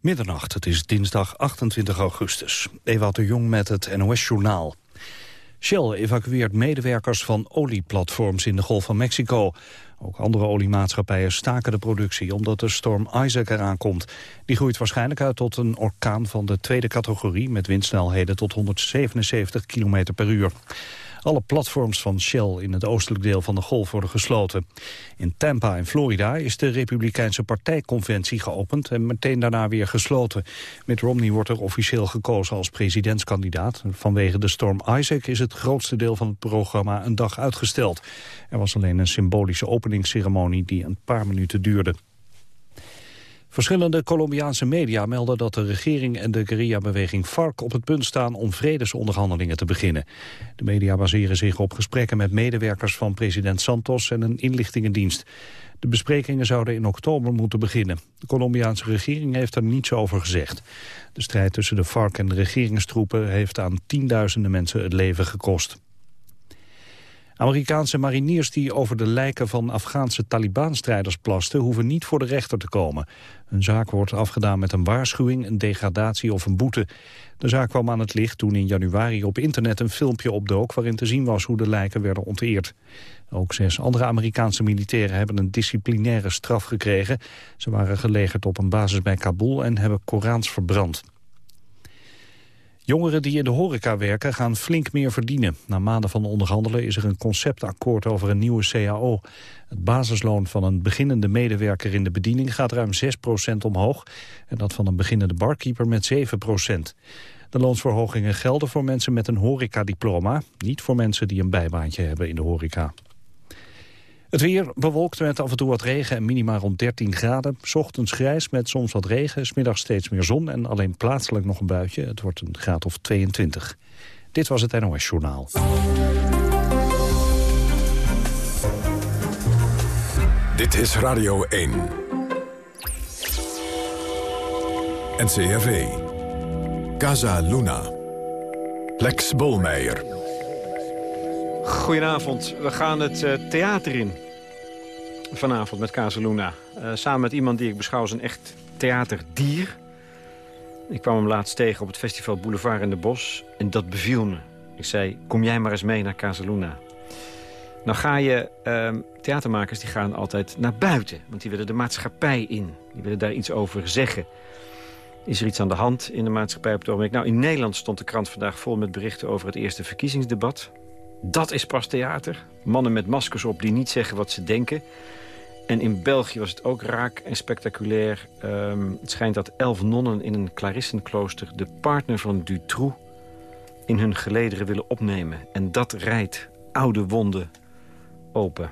Middernacht, het is dinsdag 28 augustus. Ewout de Jong met het NOS-journaal. Shell evacueert medewerkers van olieplatforms in de Golf van Mexico. Ook andere oliemaatschappijen staken de productie omdat de storm Isaac eraan komt. Die groeit waarschijnlijk uit tot een orkaan van de tweede categorie... met windsnelheden tot 177 km per uur. Alle platforms van Shell in het oostelijk deel van de golf worden gesloten. In Tampa in Florida is de Republikeinse partijconventie geopend en meteen daarna weer gesloten. Mitt Romney wordt er officieel gekozen als presidentskandidaat. Vanwege de storm Isaac is het grootste deel van het programma een dag uitgesteld. Er was alleen een symbolische openingsceremonie die een paar minuten duurde. Verschillende Colombiaanse media melden dat de regering en de guerrilla-beweging FARC op het punt staan om vredesonderhandelingen te beginnen. De media baseren zich op gesprekken met medewerkers van president Santos en een inlichtingendienst. De besprekingen zouden in oktober moeten beginnen. De Colombiaanse regering heeft er niets over gezegd. De strijd tussen de FARC en de regeringstroepen heeft aan tienduizenden mensen het leven gekost. Amerikaanse mariniers die over de lijken van Afghaanse Taliban-strijders plasten... hoeven niet voor de rechter te komen. Een zaak wordt afgedaan met een waarschuwing, een degradatie of een boete. De zaak kwam aan het licht toen in januari op internet een filmpje opdook... waarin te zien was hoe de lijken werden onteerd. Ook zes andere Amerikaanse militairen hebben een disciplinaire straf gekregen. Ze waren gelegerd op een basis bij Kabul en hebben Korans verbrand. Jongeren die in de horeca werken gaan flink meer verdienen. Na maanden van onderhandelen is er een conceptakkoord over een nieuwe CAO. Het basisloon van een beginnende medewerker in de bediening gaat ruim 6% omhoog... en dat van een beginnende barkeeper met 7% De loonsverhogingen gelden voor mensen met een horecadiploma... niet voor mensen die een bijbaantje hebben in de horeca. Het weer bewolkt met af en toe wat regen en minima rond 13 graden. Ochtends grijs met soms wat regen, smiddags steeds meer zon... en alleen plaatselijk nog een buitje. Het wordt een graad of 22. Dit was het NOS Journaal. Dit is Radio 1. NCRV. Casa Luna. Lex Bolmeijer. Goedenavond. We gaan het uh, theater in. Vanavond met Casaluna. Uh, samen met iemand die ik beschouw als een echt theaterdier. Ik kwam hem laatst tegen op het festival Boulevard in de Bos. En dat beviel me. Ik zei, kom jij maar eens mee naar Casaluna. Nou ga je, uh, theatermakers die gaan altijd naar buiten. Want die willen de maatschappij in. Die willen daar iets over zeggen. Is er iets aan de hand in de maatschappij op het ogenblik? Nou, in Nederland stond de krant vandaag vol met berichten over het eerste verkiezingsdebat. Dat is pas theater. Mannen met maskers op die niet zeggen wat ze denken. En in België was het ook raak en spectaculair. Ehm, het schijnt dat elf nonnen in een Clarissenklooster... de partner van Dutroux in hun gelederen willen opnemen. En dat rijdt oude wonden open.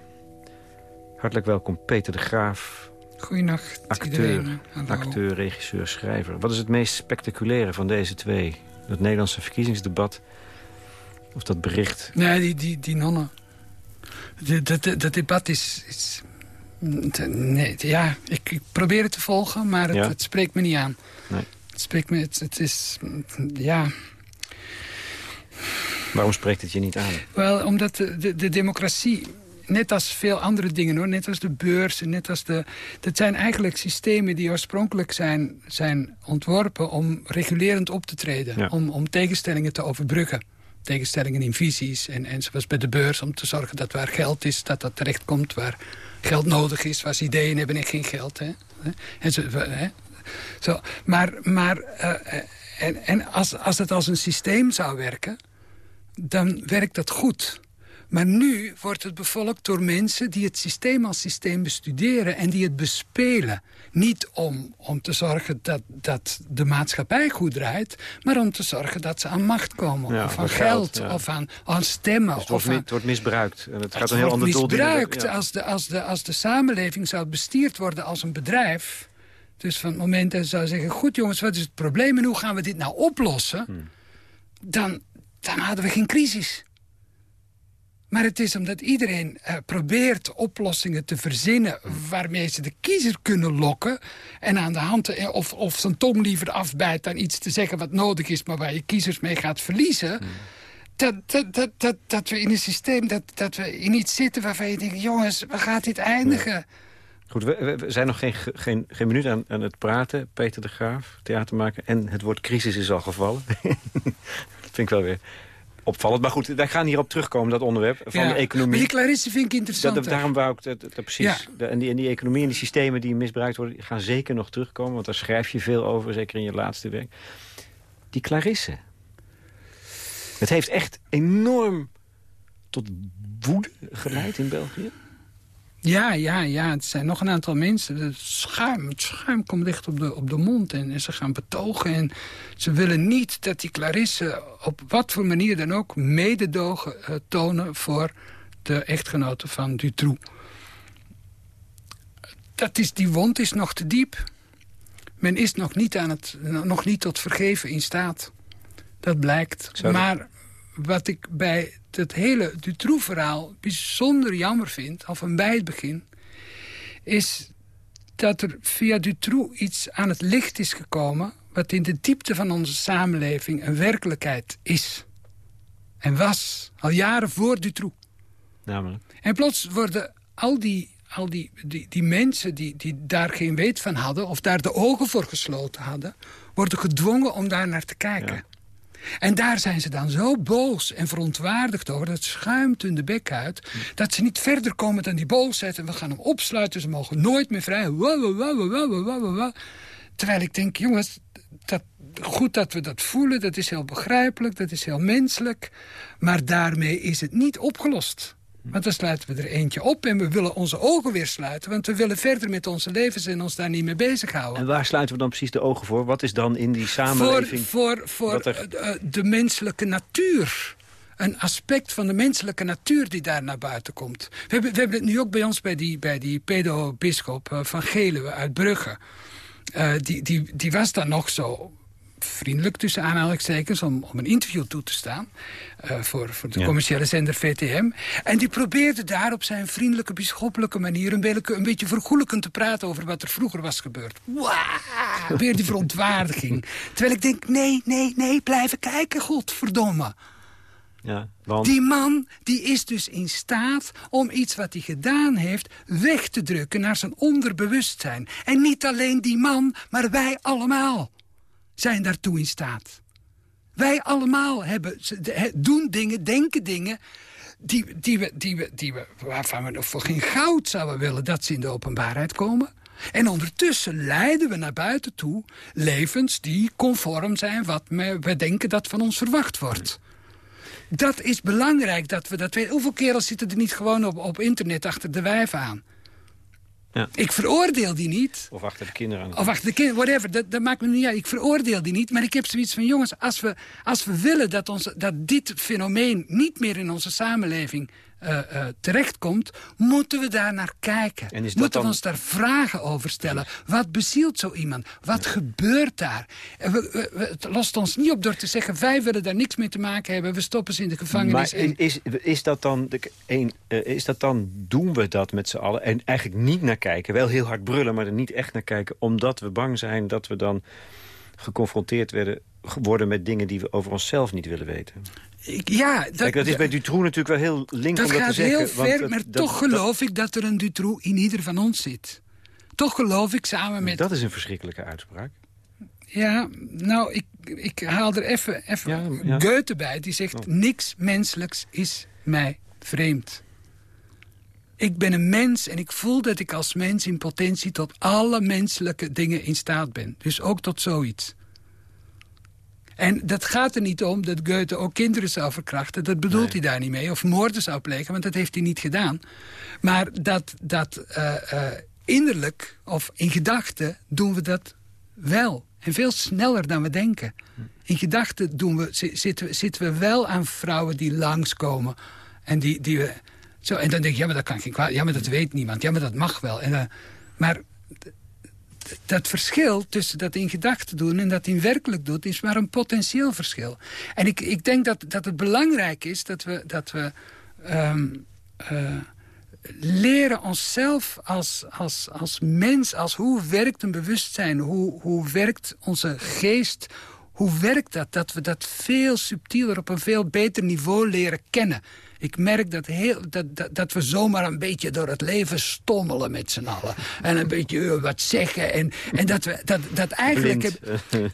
Hartelijk welkom, Peter de Graaf. Goedenacht, acteur, acteur, regisseur, schrijver. Wat is het meest spectaculaire van deze twee? Het Nederlandse verkiezingsdebat of dat bericht? Nee, die, die, die nonnen. Dat, dat, dat debat is... is nee, ja, ik, ik, probeer het te volgen, maar het, het spreekt me niet aan. Nee. Het spreekt me... Het, het is... Ja... Waarom spreekt het je niet aan? Wel, omdat de, de, de, democratie, net als veel andere dingen hoor, net als de beurs, net als de... Dat zijn eigenlijk systemen die oorspronkelijk zijn, zijn ontworpen om regulerend op te treden. Om, om tegenstellingen te overbruggen tegenstellingen in visies. En, zoals bij de beurs om te zorgen dat waar geld is, dat dat terecht komt waar geld nodig is. Waar ze ideeën hebben en geen geld. Hè. En hè. Zo, maar maar uh, en, en als, als het als een systeem zou werken, dan werkt dat goed. Maar nu wordt het bevolkt door mensen die het systeem als systeem bestuderen... en die het bespelen. Niet om, om te zorgen dat, dat de maatschappij goed draait... maar om te zorgen dat ze aan macht komen. of aan geld, of aan, aan stemmen. Dus het, wordt, of het wordt misbruikt. En het, gaat een heel ander doel misbruikt. Ja. Als, de, als, de, als de samenleving zou bestuurd worden als een bedrijf... dus van het moment dat ze zou zeggen... goed jongens, wat is het probleem en hoe gaan we dit nou oplossen... Hmm. Dan, dan hadden we geen crisis. Maar het is omdat iedereen uh, probeert oplossingen te verzinnen... waarmee ze de kiezer kunnen lokken. En aan de hand, uh, of, of zijn tong liever afbijt dan iets te zeggen wat nodig is... maar waar je kiezers mee gaat verliezen... Hmm. Dat, dat, dat, dat, dat we in een systeem, dat, dat we in iets zitten waarvan je denkt... jongens, waar gaat dit eindigen? Goed, we, zijn nog geen, geen, geen minuut aan, aan het praten, Peter de Graaf, theatermaker. En het woord crisis is al gevallen. dat vind ik wel weer opvallend. Maar goed, wij gaan hierop terugkomen, dat onderwerp van de economie. Maar die Clarisse vind ik interessant. Dat, daarom wou ik dat, dat, precies. De, en, die, en die economie en die systemen die misbruikt worden... gaan zeker nog terugkomen, want daar schrijf je veel over. Zeker in je laatste werk. Die Clarisse. Het heeft echt enorm tot woede geleid in België. Ja, ja, ja. Het zijn nog een aantal mensen. Het schuim, het schuim komt dicht op de, op de mond. En, en, ze gaan betogen. En ze willen niet dat die Clarisse op wat voor manier dan ook... mededogen uh, tonen voor de echtgenoten van Dutroux. Dat is, die wond is nog te diep. Men is nog niet, aan het, nog niet tot vergeven in staat. Dat blijkt. Maar wat ik bij het hele Dutroux-verhaal bijzonder jammer vind... al van bij het begin... is dat er via Dutroux iets aan het licht is gekomen... wat in de diepte van onze samenleving een werkelijkheid is. En was, al jaren voor Dutroux. Namelijk? En plots worden al die, al die, die, die mensen die, die daar geen weet van hadden... of daar de ogen voor gesloten hadden... worden gedwongen om daar naar te kijken. En daar zijn ze dan zo boos en verontwaardigd over... dat schuimt hun de bek uit... dat ze niet verder komen dan die boosheid... en we gaan hem opsluiten, ze mogen nooit meer vrij. Terwijl ik denk, jongens, dat, goed dat we dat voelen... dat is heel begrijpelijk, dat is heel menselijk... maar daarmee is het niet opgelost. Want dan sluiten we er eentje op en we willen onze ogen weer sluiten. Want we willen verder met onze levens en ons daar niet mee bezighouden. En waar sluiten we dan precies de ogen voor? Wat is dan in die samenleving... Voor, voor, voor eh, eh, de menselijke natuur een aspect van de menselijke natuur die daar naar buiten komt. We hebben, we hebben het nu ook bij ons bij die, bij die pedo-bisschop uh, van Geluwe uit Brugge. Uh, die, die, die was dan nog zo vriendelijk tussen aanhalingstekens om, om een interview toe te staan. Uh, voor, voor de commerciële zender VTM. En die probeerde daar op zijn vriendelijke, bisschoppelijke manier... een beetje, een beetje vergoelijkend te praten over wat er vroeger was gebeurd. Wow, weer die verontwaardiging. Terwijl ik denk, nee, nee, nee, blijven kijken, godverdomme. Ja, want... Die man die is dus in staat om iets wat hij gedaan heeft... weg te drukken naar zijn onderbewustzijn. En niet alleen die man, maar wij allemaal zijn daartoe in staat. Wij allemaal hebben, doen dingen, denken dingen... Die, die we, die we, die we, waarvan we nog voor geen goud zouden willen... dat ze in de openbaarheid komen. En ondertussen leiden we naar buiten toe levens die conform zijn... wat we denken dat van ons verwacht wordt. Dat is belangrijk dat we dat weten. Hoeveel kerels zitten er niet gewoon op, op internet achter de wijf aan? Ja. Ik veroordeel die niet. Of achter de kinderen aan. Of achter de kinderen, whatever. Dat, dat maakt me niet uit. Ik veroordeel die niet. Maar ik heb zoiets van, jongens, als we, als we willen dat, ons, dat dit fenomeen niet meer in onze samenleving uh, uh, terechtkomt, moeten we daar naar kijken. En moeten dan... we ons daar vragen over stellen. Wat bezielt zo iemand? Wat gebeurt daar? We, het lost ons niet op door te zeggen... wij willen daar niks mee te maken hebben, we stoppen ze in de gevangenis. Maar is, is, dat dan, de, een, uh, is dat dan, doen we dat met z'n allen... en eigenlijk niet naar kijken, wel heel hard brullen... maar er niet echt naar kijken, omdat we bang zijn dat we dan geconfronteerd werden, worden met dingen die we over onszelf niet willen weten. Ja, dat, Kijk, dat is bij Dutroux natuurlijk wel heel link om dat te zeggen. Dat gaat heel ver, maar toch geloof ik dat er een Dutroux in ieder van ons zit. Toch geloof ik samen met... Dat is een verschrikkelijke uitspraak. Ja, nou, ik, ik haal er even, even ja, Goethe bij. Die zegt, oh. niks menselijks is mij vreemd. Ik ben een mens en ik voel dat ik als mens in potentie... tot alle menselijke dingen in staat ben. Dus ook tot zoiets. En dat gaat er niet om dat Goethe ook kinderen zou verkrachten. Dat bedoelt hij daar niet mee. Of moorden zou plegen, want dat heeft hij niet gedaan. Maar dat, dat uh, uh, innerlijk of in gedachten doen we dat wel. En veel sneller dan we denken. In gedachten doen we, zitten, zitten we wel aan vrouwen die langskomen. En, die, die we, zo, en dan denk je, ja, maar dat kan geen kwaad. Ja, maar dat weet niemand. Ja, maar dat mag wel. En, uh, maar dat verschil tussen dat in gedachten doen en dat in werkelijk doet... is maar een potentieel verschil. En ik, ik denk dat, dat het belangrijk is dat we, dat we um, uh, leren onszelf als, als, als mens... als hoe werkt een bewustzijn, hoe, hoe werkt onze geest... hoe werkt dat? Dat we dat veel subtieler, op een veel beter niveau leren kennen. Ik merk dat, heel, dat, dat, dat, we zomaar een beetje door het leven stommelen met z'n allen. En een beetje uh, wat zeggen. En, en dat we dat, dat eigenlijk...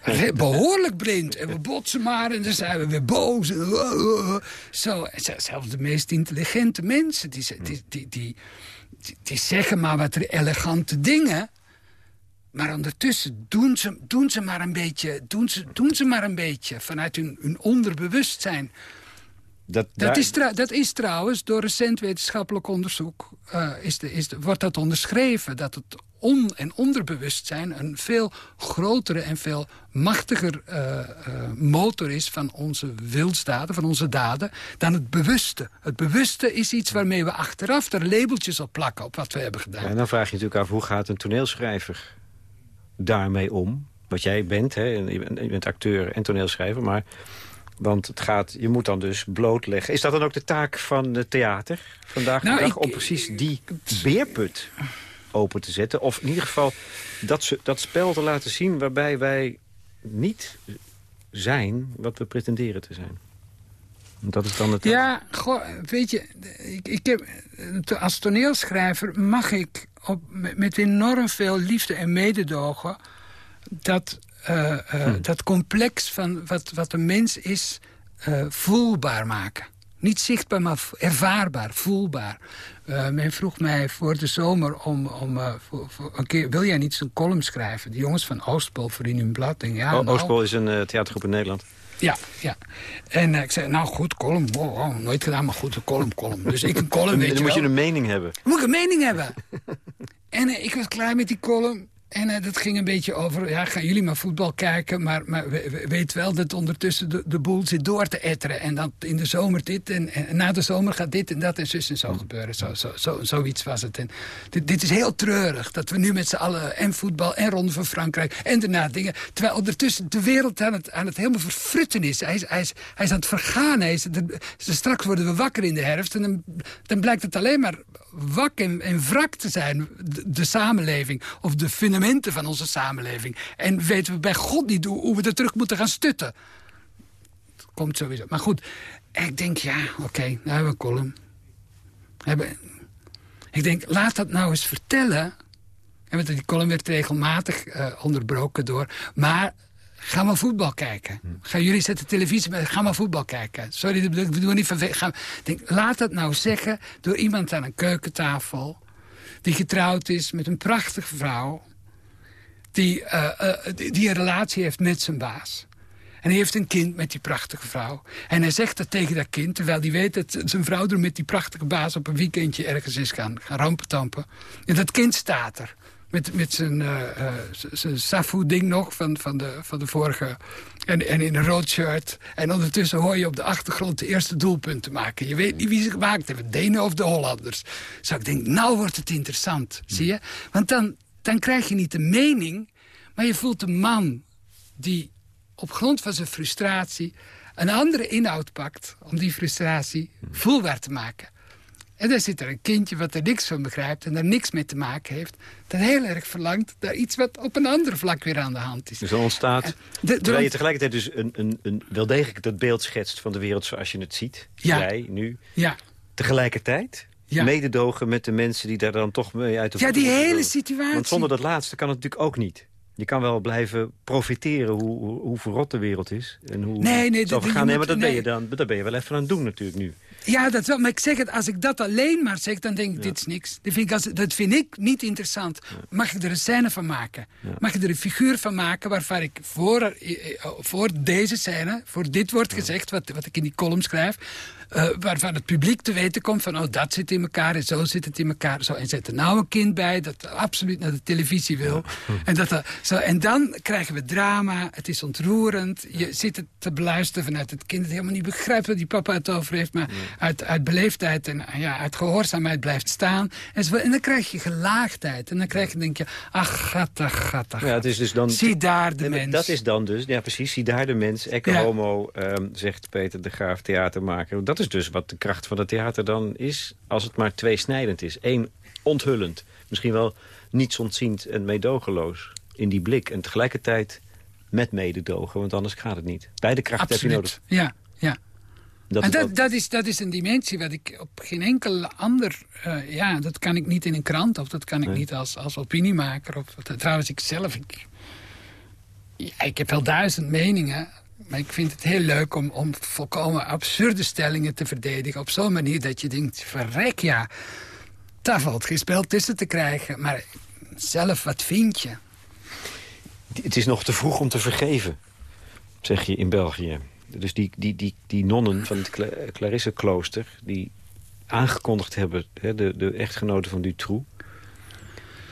Heb, behoorlijk blind. En we botsen maar en dan zijn we weer boos. En, uh, zo, zelfs de meest intelligente mensen, die, die, die, die, die zeggen maar wat elegante dingen... Maar ondertussen doen ze, doen ze maar een beetje, doen ze, doen ze maar een beetje vanuit hun, hun onderbewustzijn. Dat, dat, is dat, is trouwens door recent wetenschappelijk onderzoek uh, is de, is de, wordt dat onderschreven. Dat het on- en onderbewustzijn een veel grotere en veel machtiger uh, uh, motor is van onze wilsdaden, van onze daden, dan het bewuste. Het bewuste is iets waarmee we achteraf er labeltjes op plakken op wat we hebben gedaan. Ja, en dan vraag je natuurlijk af, hoe gaat een toneelschrijver daarmee om? Wat jij bent, hè? je bent acteur en toneelschrijver, maar want het gaat, je moet dan dus blootleggen. Is dat dan ook de taak van het theater vandaag nou, de dag... om precies die beerput open te zetten? Of in ieder geval dat, dat spel te laten zien... waarbij wij niet zijn wat we pretenderen te zijn? Dat is dan het... Ja, goh, weet je, ik, ik heb, als toneelschrijver mag ik op, met enorm veel liefde en mededogen... dat uh, uh, dat complex van wat, wat een mens is uh, voelbaar maken. Niet zichtbaar, maar ervaarbaar, voelbaar. men vroeg mij voor de zomer om, om voor, voor een keer... wil jij niet zo'n column schrijven? De jongens van Oostpol voor in hun blad. Denk, ja, nou, Oostpol is een theatergroep in Nederland. Ja, ja. En ik zei, nou goed, column. Wow, nooit gedaan, maar goed, een column, column. Dus ik een column, weet Dan moet je een mening hebben. Moet ik een mening hebben. en ik was klaar met die column. En uh, dat ging een beetje over, ja, gaan jullie maar voetbal kijken... maar, maar weet wel dat ondertussen de, de boel zit door te etteren. En dan in de zomer dit en, en, na de zomer gaat dit en dat en zus en zo gebeuren. Zo, zo, zo, zoiets was het. En dit, dit is heel treurig, dat we nu met z'n allen en voetbal en Ronde van Frankrijk... en daarna dingen, terwijl ondertussen de wereld aan het, aan het helemaal verfrutten is. Hij is, hij is, hij is aan het vergaan. Hij is, de, straks worden we wakker in de herfst en dan, dan blijkt het alleen maar wak en, wrak te zijn, de, samenleving... of de fundamenten van onze samenleving. En weten we bij God niet hoe, we er terug moeten gaan stutten. Dat komt sowieso. Maar goed, ik denk, ja, oké, okay, nou hebben we een column. Ik denk, laat dat nou eens vertellen... En die column werd regelmatig uh, onderbroken door... maar Ga maar voetbal kijken. Ga jullie zetten televisie bij, ga maar voetbal kijken. Sorry, we doen niet denk, laat dat nou zeggen door iemand aan een keukentafel... die getrouwd is met een prachtige vrouw... die, uh, uh, die, die een relatie heeft met zijn baas. En hij heeft een kind met die prachtige vrouw. En hij zegt dat tegen dat kind, terwijl hij weet dat zijn vrouw er met die prachtige baas op een weekendje ergens is gaan, gaan rampentampen. En dat kind staat er. Met, met zijn, uh, zijn Safu-ding nog van, van, de, van de vorige. En, en in een rood shirt. En ondertussen hoor je op de achtergrond de eerste doelpunten maken. Je weet niet wie ze gemaakt hebben. Denen of de Hollanders. Zo ik denk, nou wordt het interessant. Zie je? Want dan, dan krijg je niet de mening. Maar je voelt een man die op grond van zijn frustratie... een andere inhoud pakt om die frustratie voelbaar te maken. En dan zit er een kindje wat er niks van begrijpt... en daar niks mee te maken heeft... dat heel erg verlangt naar iets wat op een ander vlak weer aan de hand is. Dus er ontstaat, de, terwijl je tegelijkertijd dus een, een, een, wel degelijk dat beeld schetst... van de wereld zoals je het ziet, ja. jij nu. Ja. Tegelijkertijd ja. mededogen met de mensen die daar dan toch mee uit de Ja, die hele situatie. Want zonder dat laatste kan het natuurlijk ook niet. Je kan wel blijven profiteren hoe, hoe, hoe verrot de wereld is. En hoe nee, nee, dat, gaan. Nee, maar dat, ben je dan, dat ben je wel even aan het doen natuurlijk nu. Ja, dat wel. Maar ik zeg het, als ik dat alleen maar zeg, dan denk ik, dit is niks. Dat vind ik, als, dat vind ik niet interessant. Mag ik er een scène van maken? Mag ik er een figuur van maken waarvan ik voor, eh, eh, voor deze scène, voor dit wordt gezegd, wat, wat ik in die column schrijf, uh, waarvan het publiek te weten komt van... oh, dat zit in elkaar en zo zit het in elkaar. Zo, en zet er nou een kind bij dat absoluut naar de televisie wil. En, dat, zo, en dan krijgen we drama, het is ontroerend. Je zit het te beluisteren vanuit het kind... dat helemaal niet begrijpt wat die papa het over heeft... maar uit, uit beleefdheid en ja, uit gehoorzaamheid blijft staan. En, zo, en dan krijg je gelaagdheid. En dan krijg je, denk je, ach, gatta, gatta, Ja, het is dus dan, zie daar de mens. Dat is dan dus, ja precies, zie daar de mens. Ecce homo, um, zegt Peter de Graaf, theatermaker. Dat is dus wat de kracht van het theater dan is... als het maar tweesnijdend is. Eén, onthullend. Misschien wel niets ontziend en meedogenloos in die blik. En tegelijkertijd met mededogen, want anders gaat het niet. Beide krachten heb je nodig. Ja, ja. Dat en is dat, dat, is, dat is een dimensie wat ik op geen enkel ander... eh, ja, dat kan ik niet in een krant of dat kan ik Nee. niet als, als opiniemaker. Of, trouwens, ik zelf... Ik, ja, ik heb wel duizend meningen... Maar ik vind het heel leuk om, om volkomen absurde stellingen te verdedigen... op zo'n manier dat je denkt, verrek ja... daar valt geen spel tussen te krijgen. Maar zelf, wat vind je? Het is nog te vroeg om te vergeven, zeg je in België. Dus die, die, die, die nonnen van het Cla Clarisse-klooster... die aangekondigd hebben, hè, de, de echtgenoten van Dutroux...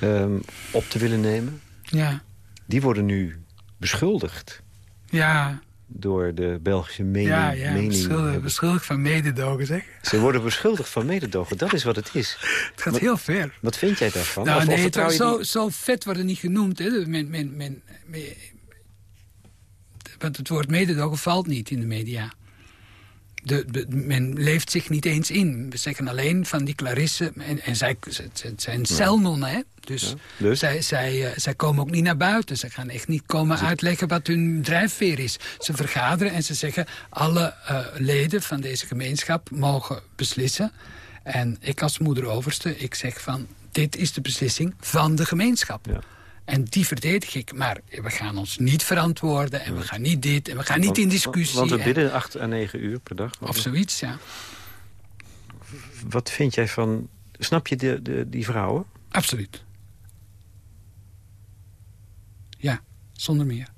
ehm, op te willen nemen... Ja, die worden nu beschuldigd ja, door de Belgische mening. ja, ja mening beschuldigd, beschuldigd van mededogen, zeg. Ze worden beschuldigd van mededogen, dat is wat het is. Het gaat Wat- heel ver. Wat vind jij daarvan? Nou, Of- of nee, het was zo, die- zo vet wordt het niet genoemd. Hè. Men, men, men, men- want het woord mededogen valt niet in de media. De, de- men leeft zich niet eens in. We zeggen alleen van die Clarisse... En, en zij, het zijn celnonnen, hè. Dus, Ja, dus? Zij, zij, eh, zij komen ook niet naar buiten. Ze gaan echt niet komen uitleggen wat hun drijfveer is. Ze vergaderen en ze zeggen... alle eh, leden van deze gemeenschap mogen beslissen. En ik als moeder overste, ik zeg van... dit is de beslissing van de gemeenschap. Ja. En die verdedig ik. Maar we gaan ons niet verantwoorden en we gaan niet dit... en we gaan niet in discussie. Want we en- bidden acht à negen uur per dag. of zoiets, ja. Wat vind jij van... Snap je de, de, die vrouwen? Absoluut. Ja, zonder meer.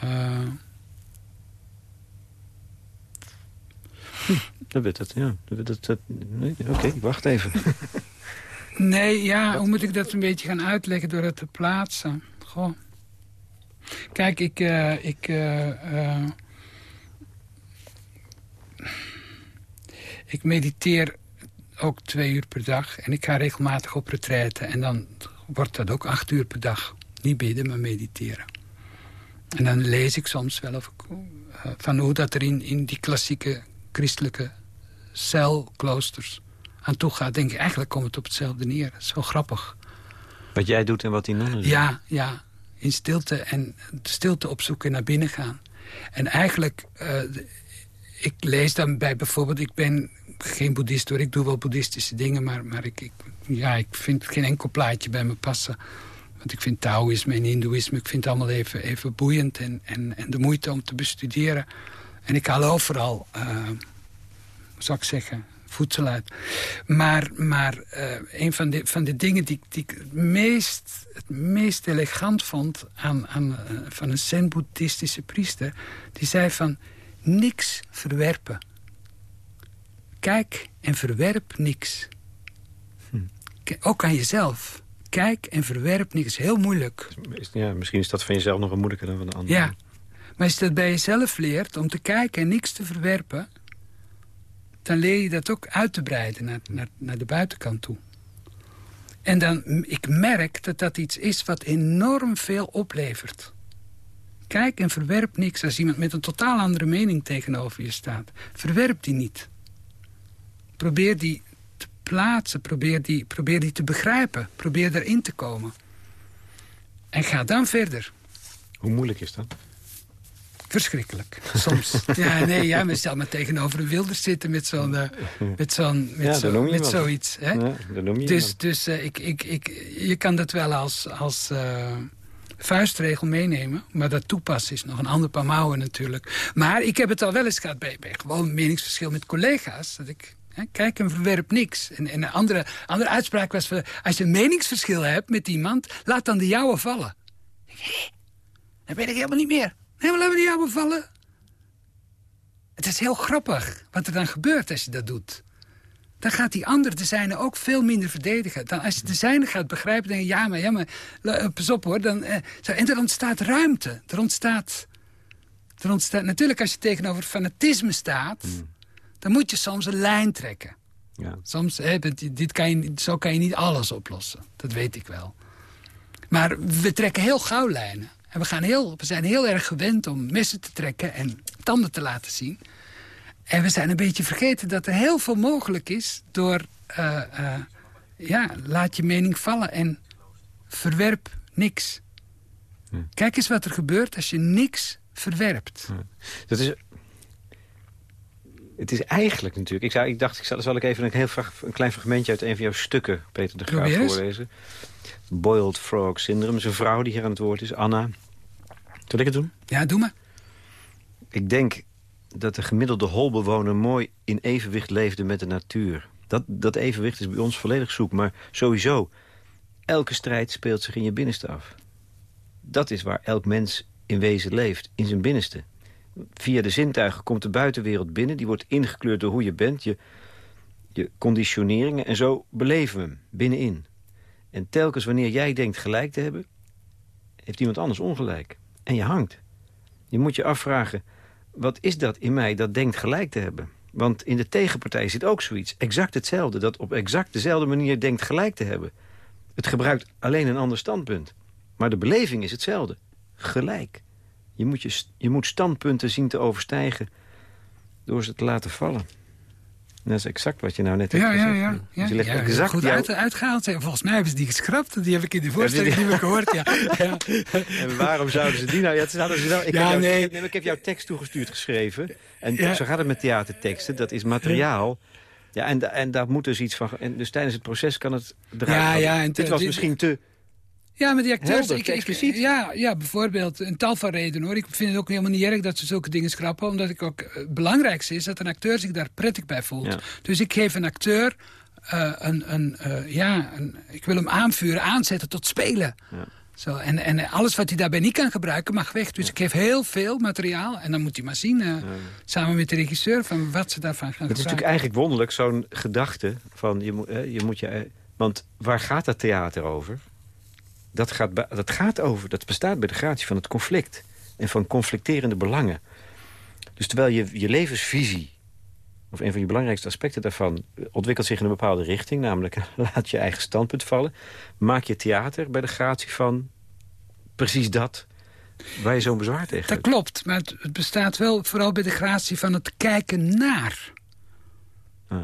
Eh, Dat weet het, ja. Dat, dat, dat- nee, Oké, wacht even. nee, ja, hoe moet ik dat een beetje gaan uitleggen door het te plaatsen? Goh. Kijk, ik... eh, ik eh, eh, ik mediteer ook twee uur per dag. En ik ga regelmatig op retraite. En dan wordt dat ook acht uur per dag. Niet bidden, maar mediteren. En dan lees ik soms wel of ik, van hoe dat er in, in die klassieke christelijke celkloosters aan toe gaat. Denk ik, eigenlijk komt het op hetzelfde neer. Zo grappig. Wat jij doet en wat die nonnen doen. Ja, ja. In stilte en de stilte opzoeken en naar binnen gaan. En eigenlijk, eh, ik lees dan bij bijvoorbeeld... Ik ben geen boeddhist hoor, ik doe wel boeddhistische dingen... maar, maar ik, ik, ja, ik vind geen enkel plaatje bij me passen. Want ik vind Taoïsme en Hindoeïsme... ik vind het allemaal even, even boeiend en, en, en de moeite om te bestuderen. En ik haal overal, eh, hoe zou ik zeggen, voedsel uit. Maar, maar eh, een van de, van de dingen die, die ik het meest, het meest elegant vond... Aan, aan, eh, van een zen-boeddhistische priester... die zei van, niks verwerpen. Kijk en verwerp niks. K- Ook aan jezelf. Kijk en verwerp niks. Heel moeilijk. Ja. Misschien is dat van jezelf nog een moeilijker dan van de ander. Ja. Maar als je dat bij jezelf leert om te kijken en niks te verwerpen... dan leer je dat ook uit te breiden naar, naar, naar de buitenkant toe. En dan, ik merk dat dat iets is wat enorm veel oplevert. Kijk en verwerp niks als iemand met een totaal andere mening tegenover je staat. Verwerp die niet. Probeer die te plaatsen, probeer die, probeer die te begrijpen. Probeer erin te komen. En ga dan verder. Hoe moeilijk is dat? Verschrikkelijk, soms. ja, nee, ja, maar stel maar tegenover een wilder zitten met zo'n... eh, met zo'n met, Ja, zo, dan noem je met zoiets. Hè? Ja, noem dus iemand. dus eh, ik, ik, ik, je kan dat wel als, als eh, vuistregel meenemen. Maar dat toepassen is nog een ander paar mouwen natuurlijk. Maar ik heb het al wel eens gehad bij, bij gewoon meningsverschil met collega's. Dat ik... Kijk en verwerp niks. En, en een andere, andere uitspraak was... van, als je een meningsverschil hebt met iemand... laat dan de jouwe vallen. Dat weet ik helemaal niet meer. Laten we die jouwe vallen. Het is heel grappig wat er dan gebeurt als je dat doet. Dan gaat die ander de zijne ook veel minder verdedigen. Dan als je de zijne gaat begrijpen, denk je... ja, maar, ja, maar eh, pas op hoor. Dan, eh, zo, en er ontstaat ruimte. Er ontstaat, er ontstaat... Natuurlijk, als je tegenover fanatisme staat... dan moet je soms een lijn trekken. Ja. Soms, hè, dit, dit kan je, zo kan je niet alles oplossen. Dat weet ik wel. Maar we trekken heel gauw lijnen. En we, gaan heel, we zijn heel erg gewend om messen te trekken en tanden te laten zien. En we zijn een beetje vergeten dat er heel veel mogelijk is... door, eh, eh, ja, laat je mening vallen en verwerp niks. Kijk eens wat er gebeurt als je niks verwerpt. Dat is... Het is eigenlijk natuurlijk... Ik, zou, ik dacht, ik zal, zal ik even een, heel een klein fragmentje uit een van jouw stukken, Peter de Graaf, voorlezen. Boiled Frog Syndrome. Zijn vrouw die hier aan het woord is, Anna. Zal ik het doen? Ja, doe maar. Ik denk dat de gemiddelde holbewoner mooi in evenwicht leefde met de natuur. Dat, dat evenwicht is bij ons volledig zoek. Maar sowieso, elke strijd speelt zich in je binnenste af. Dat is waar elk mens in wezen leeft, in zijn binnenste. Via de zintuigen komt de buitenwereld binnen. Die wordt ingekleurd door hoe je bent, je, je conditioneringen. En zo beleven we hem, binnenin. En telkens wanneer jij denkt gelijk te hebben... heeft iemand anders ongelijk. En je hangt. Je moet je afvragen, wat is dat in mij dat denkt gelijk te hebben? Want in de tegenpartij zit ook zoiets. Exact hetzelfde, dat op exact dezelfde manier denkt gelijk te hebben. Het gebruikt alleen een ander standpunt. Maar de beleving is hetzelfde. Gelijk. Je moet, je, je moet standpunten zien te overstijgen door ze te laten vallen. Dat is exact wat je nou net hebt ja, gezegd. Ja, ja, ja. ja, exact goed uit, uitgehaald. Volgens mij hebben ze die geschrapt. Die heb ik in de voorstelling niet meer gehoord. Ja. ja. En waarom zouden ze die nou... Ja, zouden ze nou ik, heb jou, nee. ik, heb jouw tekst toegestuurd geschreven. En zo gaat het met theaterteksten. Dat is materiaal... Ja, en, en daar moet dus iets van... En dus tijdens het proces kan het eruit. Ja, ja, en dit was misschien te ja, maar die acteurs... ik, ik, ja, ja, bijvoorbeeld een tal van redenen hoor. Ik vind het ook helemaal niet erg dat ze zulke dingen schrappen. Omdat ik ook... Het belangrijkste is dat een acteur zich daar prettig bij voelt. Dus ik geef een acteur uh, een... een uh, ja, een, ik wil hem aanvuren, aanzetten tot spelen. Ja. Zo, en, en alles wat hij daarbij niet kan gebruiken mag weg. Dus ik geef heel veel materiaal. En dan moet hij maar zien, uh, samen met de regisseur... van wat ze daarvan gaan Het is natuurlijk eigenlijk wonderlijk, zo'n gedachte van... Je moet, je moet je, want waar gaat dat theater over? Dat gaat, dat gaat over, dat bestaat bij de gratie van het conflict. En van conflicterende belangen. Dus terwijl je, je levensvisie, of een van je belangrijkste aspecten daarvan... ontwikkelt zich in een bepaalde richting, namelijk laat je eigen standpunt vallen... maak je theater bij de gratie van precies dat waar je zo'n bezwaar tegen Dat klopt, maar het, bestaat wel vooral bij de gratie van het kijken naar. Ah.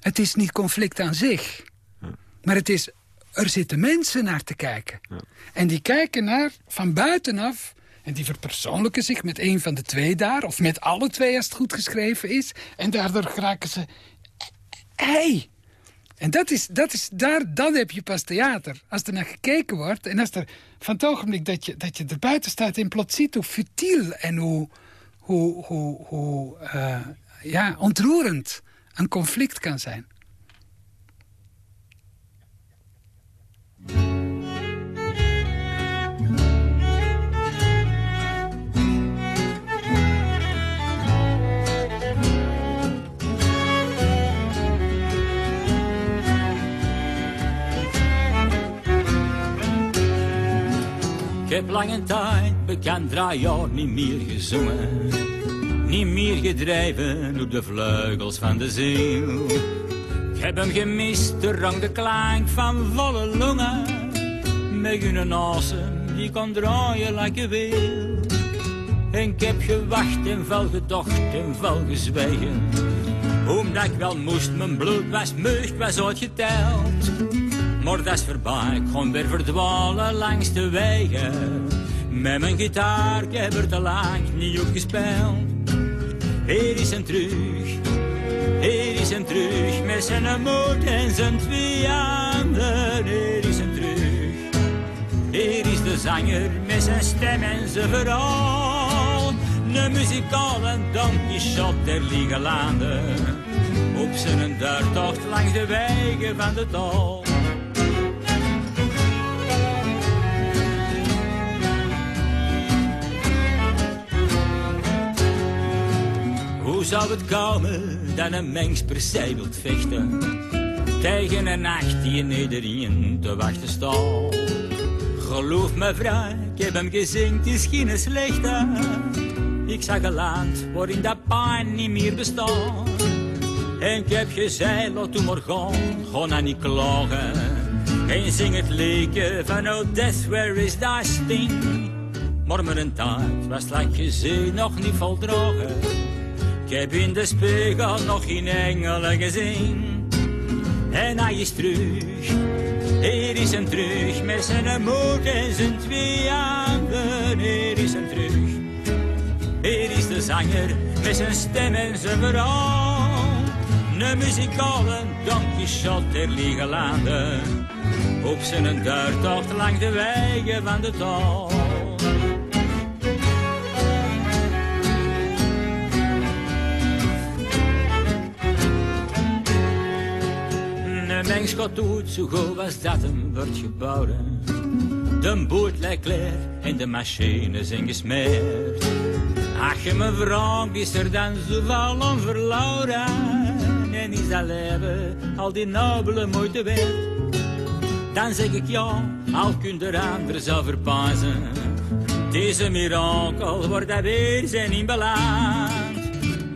Het is niet conflict aan zich, ah. maar het is er zitten mensen naar te kijken. Ja. En die kijken naar van buitenaf... En die verpersoonlijken zich met een van de twee daar... of met alle twee als het goed geschreven is. En daardoor raken ze... Hey! En dat is, dat is, daar, dan heb je pas theater. Als er naar gekeken wordt en als er van het ogenblik dat je, dat je er buiten staat... en plots ziet hoe futiel en hoe, hoe, hoe, hoe uh, ja, ontroerend een conflict kan zijn. Ik heb lange tijd bekend drie jaar niet meer gezongen. Niet meer gedreven op de vleugels van de ziel. Heb hem gemist, de rang, de klank van volle longen. Met een asem die kan draaien like je wil. En ik heb gewacht en veel gedacht en veel gezwegen. Omdat ik wel moest, mijn bloed was meugd, was uitgeteld. Maar dat is voorbij, ik kon weer verdwalen langs de wegen. Met mijn gitaar, ik heb er te lang niet op gespeeld. Hier is een terug, een terug. Met zijn moed en zijn twee handen. Is een terug. Hier is de zanger met zijn stem en zijn verhaal. De muzikale Don Quixote der liege landen. Op zijn duurtocht langs de wegen van de tol. Hoe zou het komen dat een mens per se wilt vechten tegen een nacht die in iedereen te wachten staat? Geloof me vrouw, ik heb hem gezien, het is geen slechte. Ik zag een land waarin dat pijn niet meer bestaat. En ik heb gezegd, laat toen maar gaan, ga nou niet klagen. En zing het liedje van Oh Death, where is that sting? Maar een tijd was dat gezien nog niet voldragen. Ik heb in de spiegel nog geen engelen gezien. En hij is terug, hier is hem terug met zijn moed en zijn twee handen. is hem terug. Hier is de zanger met zijn stem en zijn verhaal. Een muzikale Don Quixote der liege landen. Op zijn duurtocht langs de wegen van de taal. Een mens gaat zo goed als dat hem wordt gebouwd. De boot lijkt leer en de machines zijn gesmeerd. Ach, je me vraagt, is er dan zoveel om verloren? En is dat leven al die nobele moeite waard? Dan zeg ik ja, al kunt er anders over pazen. Deze mirakel wordt dat weer zijn in beland.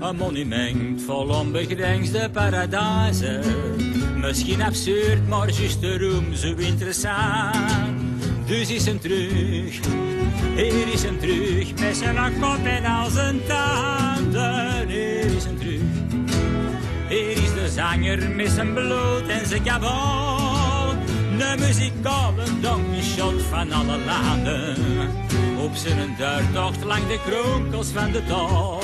Een monument vol onbegrensde paradijzen. Misschien absurd, maar erom zo interessant. Dus is hem terug, hier is hem terug, met zijn kop en al zijn tanden. Hier is hem terug, hier is de zanger met zijn bloed en zijn kabel. De muzikale Don Quixote van alle landen. Op zijn duurtocht lang de kronkels van de dal.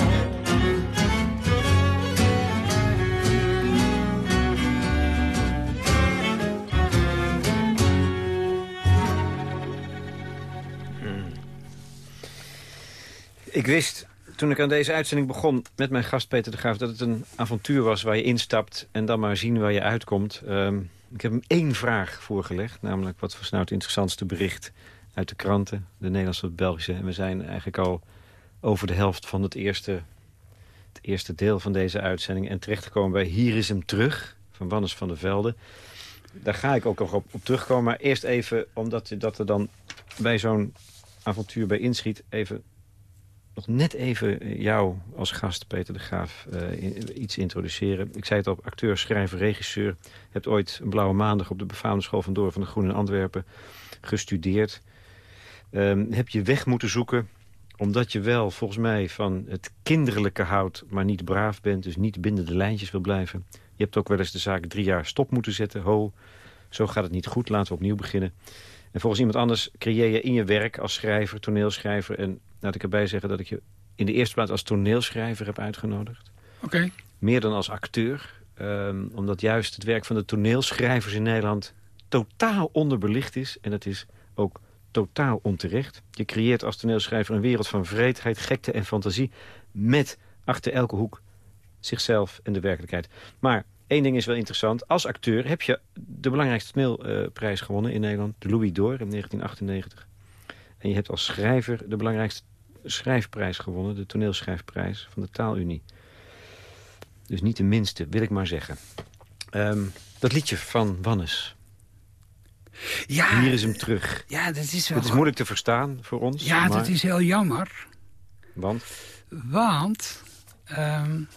Ik wist toen ik aan deze uitzending begon met mijn gast Peter de Graaf... dat het een avontuur was waar je instapt en dan maar zien waar je uitkomt. Ehm, ik heb hem één vraag voorgelegd, namelijk wat was nou het interessantste bericht uit de kranten, de Nederlandse de Belgische. En we zijn eigenlijk al over de helft van het eerste, het eerste deel van deze uitzending... en terechtgekomen bij Hier is hem terug, van Wannes van der Velde. Daar ga ik ook nog op, terugkomen, maar eerst even... omdat dat er dan bij zo'n avontuur bij inschiet... even nog net even jou als gast, Peter de Graaf, uh, iets introduceren. Ik zei het al, acteur, schrijver, regisseur. Hebt ooit een blauwe maandag op de befaamde school van Door van de Groen in Antwerpen gestudeerd. Um, heb je weg moeten zoeken omdat je wel volgens mij van het kinderlijke houdt... maar niet braaf bent, dus niet binnen de lijntjes wil blijven. Je hebt ook wel eens de zaak drie jaar stop moeten zetten. Ho, zo gaat het niet goed, laten we opnieuw beginnen. En volgens iemand anders creëer je in je werk als schrijver, toneelschrijver... en laat ik erbij zeggen dat ik je in de eerste plaats als toneelschrijver heb uitgenodigd. Oké. Meer dan als acteur. Um, omdat juist het werk van de toneelschrijvers in Nederland totaal onderbelicht is. En dat is ook totaal onterecht. Je creëert als toneelschrijver een wereld van vreedheid, gekte en fantasie... met achter elke hoek zichzelf en de werkelijkheid. Maar één ding is wel interessant. Als acteur heb je de belangrijkste toneelprijs gewonnen in Nederland. De Louis d'Or in 1998. En je hebt als schrijver de belangrijkste schrijfprijs gewonnen. De toneelschrijfprijs van de Taalunie. Dus niet de minste, wil ik maar zeggen. Um, dat liedje van Wannes. Ja, Hier is hem terug. Ja, dat is wel... Het is moeilijk te verstaan voor ons. Ja, maar... dat is heel jammer. Want? Want... Um,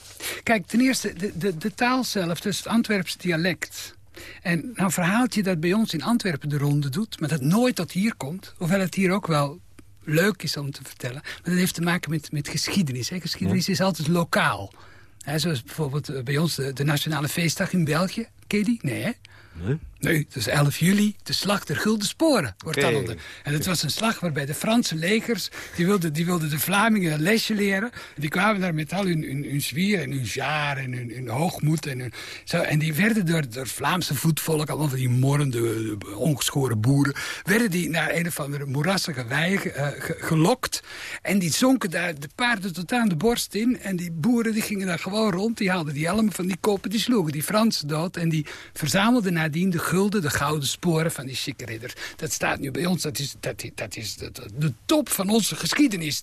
kijk, ten eerste, de, de, de taal zelf, dus het Antwerpse dialect... En nou verhaalt je dat bij ons in Antwerpen de ronde doet... maar dat nooit tot hier komt. Hoewel het hier ook wel leuk is om te vertellen. Maar dat heeft te maken met, met geschiedenis. Hè. Geschiedenis ja. is altijd lokaal. Hè, zoals bijvoorbeeld bij ons de, de Nationale Feestdag in België. Ken je die? Nee, hè? Nee. Nee, het is 11 juli, de slag der Gulden Sporen. Wordt okay. En het was een slag waarbij de Franse legers... die wilden, die wilden de Vlamingen een lesje leren. Die kwamen daar met al hun, hun, hun zwier en hun jaar en hun, hun hoogmoed. En, hun, zo, en die werden door, door Vlaamse voetvolk... allemaal van die morrende, ongeschoren boeren... werden die naar een of andere moerassige wei uh, ge, gelokt. En die zonken daar de paarden tot aan de borst in. En die boeren die gingen daar gewoon rond. Die haalden die helmen van die koppen, die sloegen die Fransen dood. En die verzamelden nadien de gulden, de gouden sporen van die chique ridders. Dat staat nu bij ons, dat is, dat, dat is de, de, top van onze geschiedenis.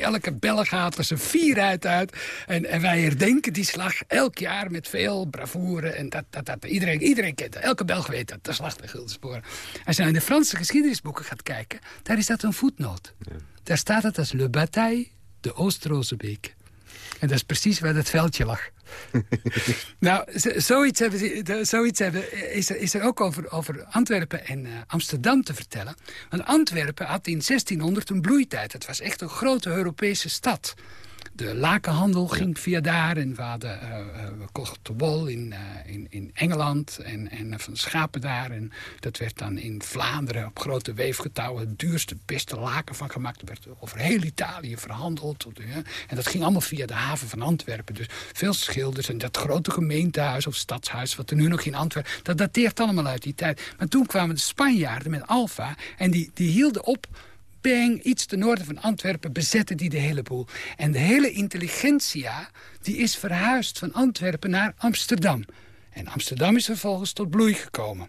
Elke Belg gaat er zijn vierheid uit. En, en wij herdenken die slag elk jaar met veel bravoure. En dat, dat, dat, iedereen, iedereen kent dat. Elke Belg weet dat, de slag der gulden sporen. Als je naar de Franse geschiedenisboeken gaat kijken, daar is dat een voetnoot. Ja. Daar staat het als Le Bataille de Oost-Rozebeek. En dat is precies waar dat veldje lag. nou, zoiets, hebben, zoiets hebben, is, er, is er ook over, over Antwerpen en uh, Amsterdam te vertellen. Want Antwerpen had in 1600 een bloeitijd. Het was echt een grote Europese stad. De lakenhandel ging via daar. En we, hadden, uh, we kochten wol in, in, in Engeland en, en van schapen daar. En dat werd dan in Vlaanderen op grote weefgetouwen... het duurste, beste laken van gemaakt. Dat werd over heel Italië verhandeld. En dat ging allemaal via de haven van Antwerpen. Dus veel schilders en dat grote gemeentehuis of stadshuis... wat er nu nog in Antwerpen... dat dateert allemaal uit die tijd. Maar toen kwamen de Spanjaarden met Alfa... en die, die hielden op bang, iets ten noorden van Antwerpen, bezetten die de hele boel. En de hele intelligentsia die is verhuisd van Antwerpen naar Amsterdam. En Amsterdam is vervolgens tot bloei gekomen.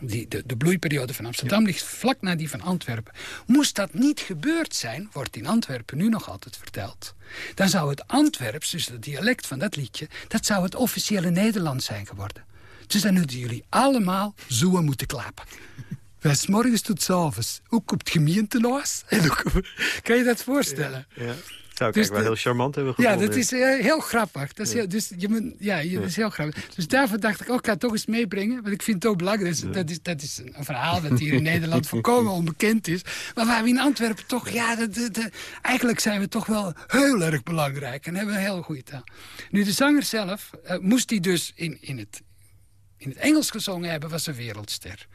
Die, de, de bloeiperiode van Amsterdam ligt vlak na die van Antwerpen. Moest dat niet gebeurd zijn, wordt in Antwerpen nu nog altijd verteld... dan zou het Antwerps, dus het dialect van dat liedje... dat zou het officiële Nederlands zijn geworden. Dus dan moeten jullie allemaal zoen moeten klappen. S morgens tot s avonds. Ook op het gemeentehuis. Kan je dat voorstellen? Ja, ja. Zou ik dus wel heel charmant hebben gevonden. Ja, dat is uh, heel grappig. Dat is, heel, dus je moet, ja, dat is heel grappig. Dus daarvoor dacht ik, oh, ik ga het toch eens meebrengen. Want ik vind het ook belangrijk. Dus, dat, is, dat is een verhaal dat hier in Nederland volkomen onbekend is. Maar waar we in Antwerpen toch, ja, de, de, de, eigenlijk zijn we toch wel heel erg belangrijk. En hebben een heel goede taal. Nu, de zanger zelf uh, moest hij dus in, in, het, in het Engels gezongen hebben, was een wereldster.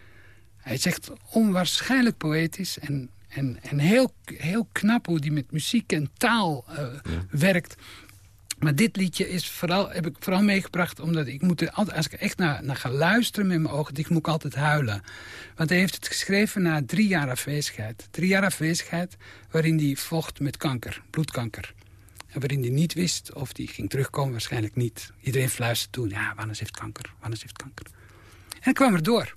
Hij zegt onwaarschijnlijk poëtisch en, en, en heel, heel knap hoe hij met muziek en taal uh, werkt. Maar dit liedje is vooral, heb ik vooral meegebracht omdat ik moet er altijd, als ik echt naar, naar ga luisteren met mijn ogen, ik moet ik altijd huilen. Want hij heeft het geschreven na drie jaar afwezigheid. Drie jaar afwezigheid waarin hij vocht met kanker, bloedkanker. En waarin hij niet wist of hij ging terugkomen, waarschijnlijk niet. Iedereen fluisterde toen, ja, Wannes heeft kanker, Wannes heeft kanker. En hij kwam er door.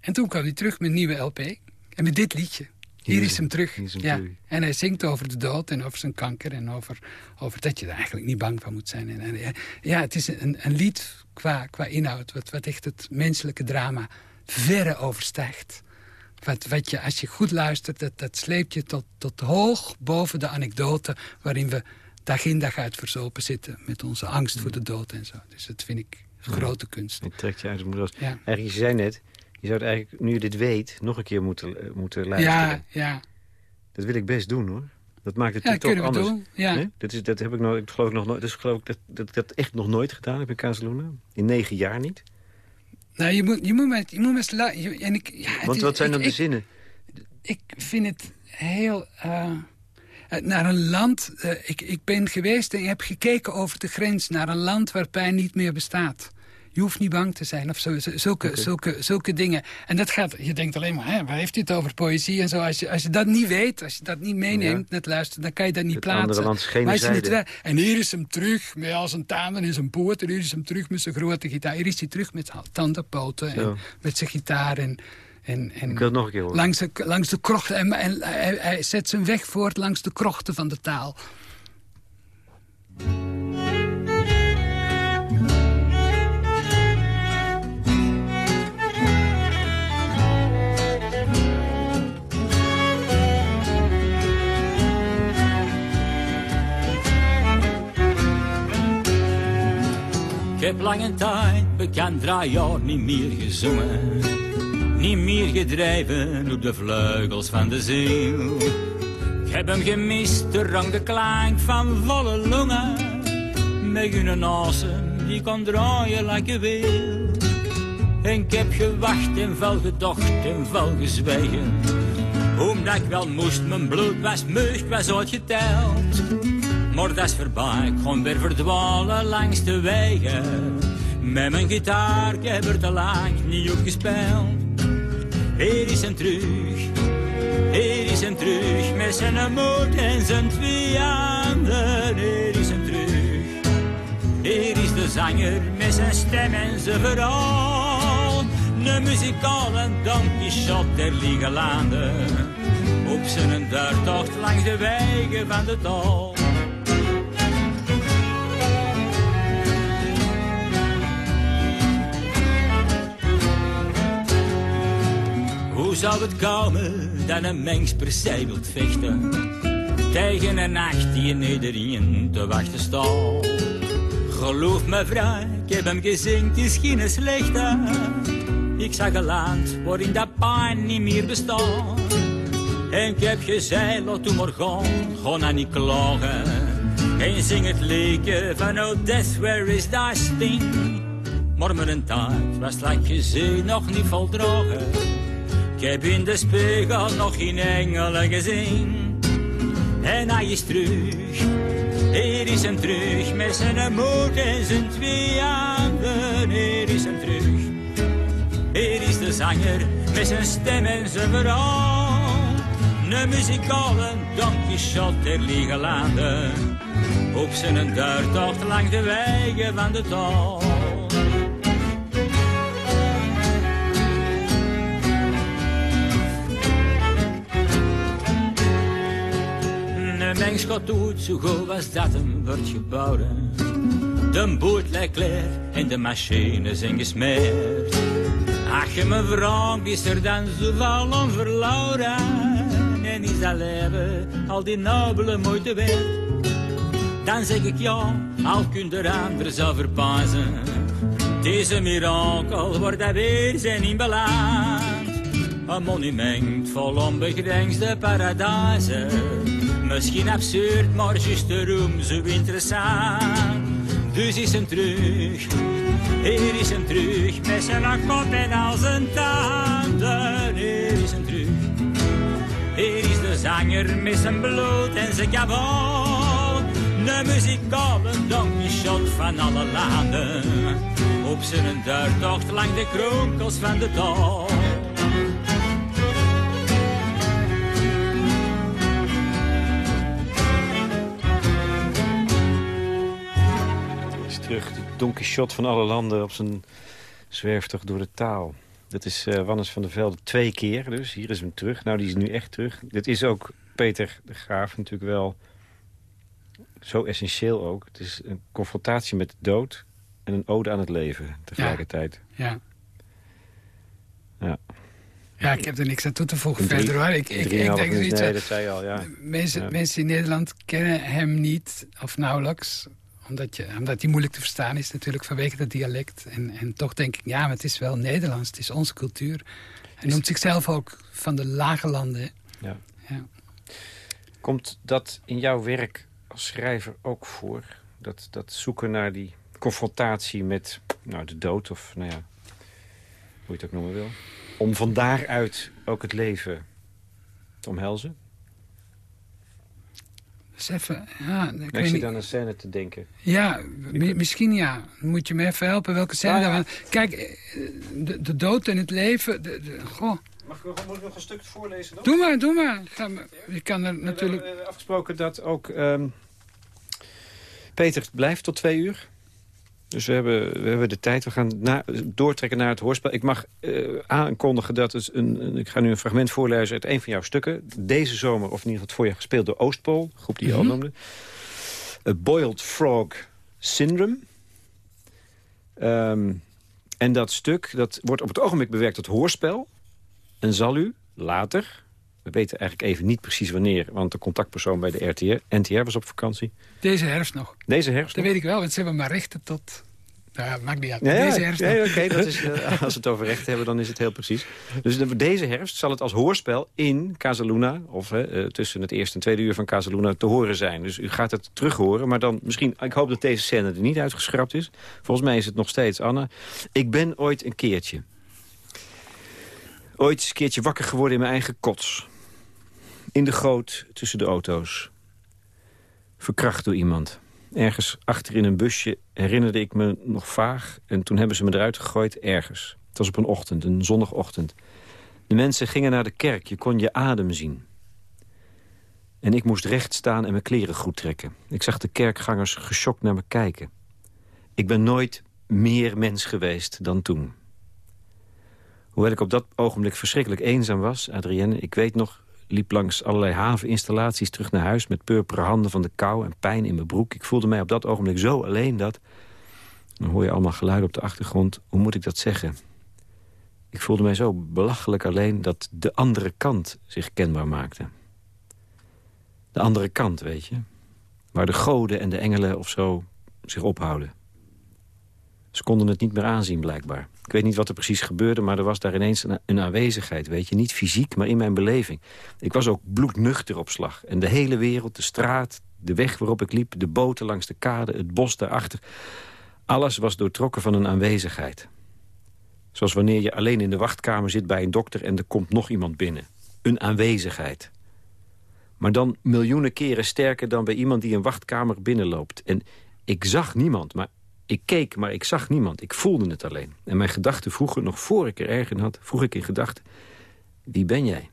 En toen kwam hij terug met een nieuwe LP. En met dit liedje. Hier, is hem terug. ja. En hij zingt over de dood en over zijn kanker. En over, over dat je er eigenlijk niet bang van moet zijn. En, ja, het is een, een lied qua, qua inhoud. Wat, wat echt het menselijke drama verre overstijgt. Wat, wat je, als je goed luistert, dat, dat sleept je tot, tot hoog boven de anekdote... waarin we dag in dag uit verzopen zitten met onze angst voor de dood en zo. Dus dat vind ik grote kunst. Het trekt je uit het moeras. Ja. Eigenlijk, je zei net, je zou het eigenlijk, nu je dit weet, nog een keer moeten, uh, moeten luisteren. Ja, ja. Dat wil ik best doen, hoor. Dat maakt het ja, toch anders. Doen. Ja. Nee? Dat, is, dat heb ik, nog, ik geloof ik nog nooit. Dat is geloof ik dat, dat ik dat echt nog nooit gedaan heb in Casaluna. In negen jaar niet. Nou, je moet, je moet met, je moet met en ik, ja, Want wat zijn dan de zinnen? Ik vind het heel. Uh, naar een land. Uh, ik, ik ben geweest en heb gekeken over de grens naar een land waar pijn niet meer bestaat. Je hoeft niet bang te zijn of zo, zulke, zulke, zulke dingen. En dat gaat, je denkt alleen maar, hè, waar heeft hij het over poëzie en zo. Als je, als je dat niet weet, als je dat niet meeneemt, net luisteren, dan kan je dat niet het plaatsen. Maar als je niet, en hier is hem terug, met al zijn tanden en zijn poot. En hier is hem terug met zijn grote gitaar. Hier is hij terug met tanden, poten en met zijn gitaar en... En, en ik wil het nog een keer horen. Langs de, langs de krochten. En, en hij, hij zet zijn weg voort langs de krochten van de taal. Ik heb lange tijd bekend jaar niet meer gezongen. Niet meer gedreven op de vleugels van de ziel. Ik heb hem gemist, de rang, de klank van volle longen. Met een asem die kan draaien like je wil. En ik heb gewacht en veel gedacht en veel gezwegen. Omdat ik wel moest, mijn bloed was meug, was uitgeteld. Maar dat is voorbij, ik kon weer verdwalen langs de wegen. Met mijn gitaar, ik heb er te lang niet op gespeeld. Hier is hem terug, hier is hem terug. Met zijn moed en zijn twee handen. Hier is hem terug, hier is de zanger met zijn stem en zijn verhaal. De muzikale Don Quixote der lieve landen. Op zijn duurtocht langs de wegen van de dal. Hoe zou het komen dat een mens per se wilt vechten? Tegen een nacht die in iedereen te wachten staat. Geloof me vrouw, ik heb hem gezien, het is geen slechte. Ik zag een land waarin dat pijn niet meer bestaat. En ik heb gezegd, laat toen maar gaan, ga nou niet klagen. En zing het liedje van Oh Death, where is thy sting? Maar mijn tijd was, laat je zee nog niet voldragen. Ik heb in de spiegel nog geen engelen gezien. En hij is terug, hier is hem terug, met zijn moed en zijn twee handen. Hier is hem terug, hier is de zanger, met zijn stem en zijn verhaal. Een muzikale Don Quixote der liege landen, op zijn duurtocht langs de wegen van de taal. Gaat doet zo goed als dat hem wordt gebouwd. De boot lijkt leer en de machines zijn gesmeerd. Ach, je me vraagt, is er dan zoveel om verloren? En is dat leven al die nobele moeite waard? Dan zeg ik ja, al kunt er anders zo verbazen. Deze mirakel wordt er weer zijn in beland. Een monument vol onbegrensde paradijzen. Misschien absurd, maar juist daarom zo interessant. Dus is hem terug, hier is hem terug, met zijn kop en al zijn tanden. Hier is hem terug, hier is de zanger met zijn bloed en zijn kaval. De muzikale Quixote van alle landen. Op zijn duurtocht lang de kronkels van de dal. Terug, de Don Quixote van alle landen op zijn zwerftocht door de taal. Dat is uh, Wannes van der Velde twee keer dus. Hier is hem terug. Nou, die is nu echt terug. Dit is ook Peter de Graaf natuurlijk wel zo essentieel ook. Het is een confrontatie met de dood en een ode aan het leven tegelijkertijd. Ja. Ja. Ja, ik heb er niks aan toe te voegen drie- verder hoor. Ik, ik, ik denk nee, van- dat zei je al, ja. Mensen, Ja. mensen in Nederland kennen hem niet, of nauwelijks. Omdat, je, omdat hij moeilijk te verstaan is natuurlijk vanwege dat dialect. En, en toch denk ik, ja, maar het is wel Nederlands. Het is onze cultuur. Hij noemt zichzelf ook van de lage landen. Ja. Ja. Komt dat in jouw werk als schrijver ook voor? Dat, dat zoeken naar die confrontatie met nou, de dood of nou ja, hoe je het ook noemen wil. Om van daaruit ook het leven te omhelzen? Dus even, ja, ik Ik weet zit niet. aan een scène te denken. Ja, mi- misschien ja. Moet je me even helpen welke scène Ah, ja. daar... want Kijk, eh, de, de dood en het leven... De, de- goh, Mag ik, nog- moet ik nog een stuk voorlezen? Dan? doe maar, doe maar. Ga. Je kan er natuurlijk... We hebben afgesproken dat ook ehm, Peter blijft tot twee uur. Dus we hebben, we hebben de tijd. We gaan na, doortrekken naar het hoorspel. Ik mag eh, aankondigen dat het een, een- Ik ga nu een fragment voorlezen uit een van jouw stukken. Deze zomer, of in ieder geval het voorjaar, gespeeld door Oostpool. Groep die je al Mhm. noemde. A Boiled Frog Syndrome. Ehm, en dat stuk dat wordt op het ogenblik bewerkt tot hoorspel. En zal u later... We weten eigenlijk even niet precies wanneer... want de contactpersoon bij de RTR, NTR was op vakantie. Deze herfst nog. Deze herfst Dat nog? weet ik wel, want ze hebben maar rechten tot... Nou, maakt niet uit. Ja, Deze herfst ja, oké, dat is, eh, als we het over rechten hebben, dan is het heel precies. Dus de- deze herfst zal het als hoorspel in Casaluna... of eh, tussen het eerste en tweede uur van Casaluna te horen zijn. Dus u gaat het terug horen, maar dan misschien... Ik hoop dat deze scène er niet uitgeschrapt is. Volgens mij is het nog steeds Anna. Ik ben ooit een keertje... Ooit eens een keertje wakker geworden in mijn eigen kots. In de goot tussen de auto's. Verkracht door iemand. Ergens achter in een busje herinnerde ik me nog vaag... en toen hebben ze me eruit gegooid ergens. Het was op een ochtend, een zondagochtend. De mensen gingen naar de kerk, je kon je adem zien. En ik moest recht staan en mijn kleren goed trekken. Ik zag de kerkgangers geschokt naar me kijken. Ik ben nooit meer mens geweest dan toen. Hoewel ik op dat ogenblik verschrikkelijk eenzaam was, Adrienne... ik weet nog, liep langs allerlei haveninstallaties terug naar huis... met purperen handen van de kou en pijn in mijn broek. Ik voelde mij op dat ogenblik zo alleen dat... Dan hoor je allemaal geluiden op de achtergrond. Hoe moet ik dat zeggen? Ik voelde mij zo belachelijk alleen dat de andere kant zich kenbaar maakte. De andere kant, weet je. Waar de goden en de engelen of zo zich ophouden. Ze konden het niet meer aanzien, blijkbaar. Ik weet niet wat er precies gebeurde, maar er was daar ineens een, aanwezigheid. Weet je, niet fysiek, maar in mijn beleving. Ik was ook bloednuchter op slag. En de hele wereld, de straat, de weg waarop ik liep... de boten langs de kade, het bos daarachter... alles was doortrokken van een aanwezigheid. Zoals wanneer je alleen in de wachtkamer zit bij een dokter... en er komt nog iemand binnen. Een aanwezigheid. Maar dan miljoenen keren sterker dan bij iemand die een wachtkamer binnenloopt. En ik zag niemand, maar ik keek, maar ik zag niemand. Ik voelde het alleen. En mijn gedachten vroegen, nog voor ik er erg in had... vroeg ik in gedachten, wie ben jij?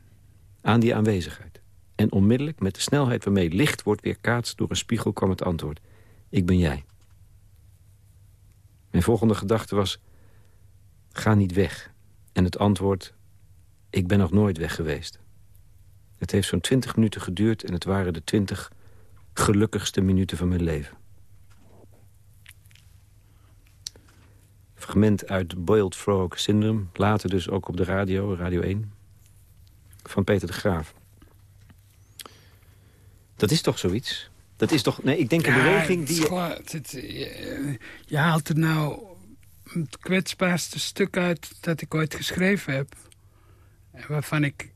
Aan die aanwezigheid. En onmiddellijk, met de snelheid waarmee licht wordt weerkaatst... door een spiegel kwam het antwoord. Ik ben jij. Mijn volgende gedachte was... Ga niet weg. En het antwoord... Ik ben nog nooit weg geweest. Het heeft zo'n twintig minuten geduurd... en het waren de twintig gelukkigste minuten van mijn leven. Fragment uit Boiled Frog Syndrome. Later dus ook op de radio, Radio 1. Van Peter de Graaf. Dat is toch zoiets? Dat is toch... Nee, ik denk een beweging die... Je... Het, je haalt er nou het kwetsbaarste stuk uit dat ik ooit geschreven heb. Waarvan ik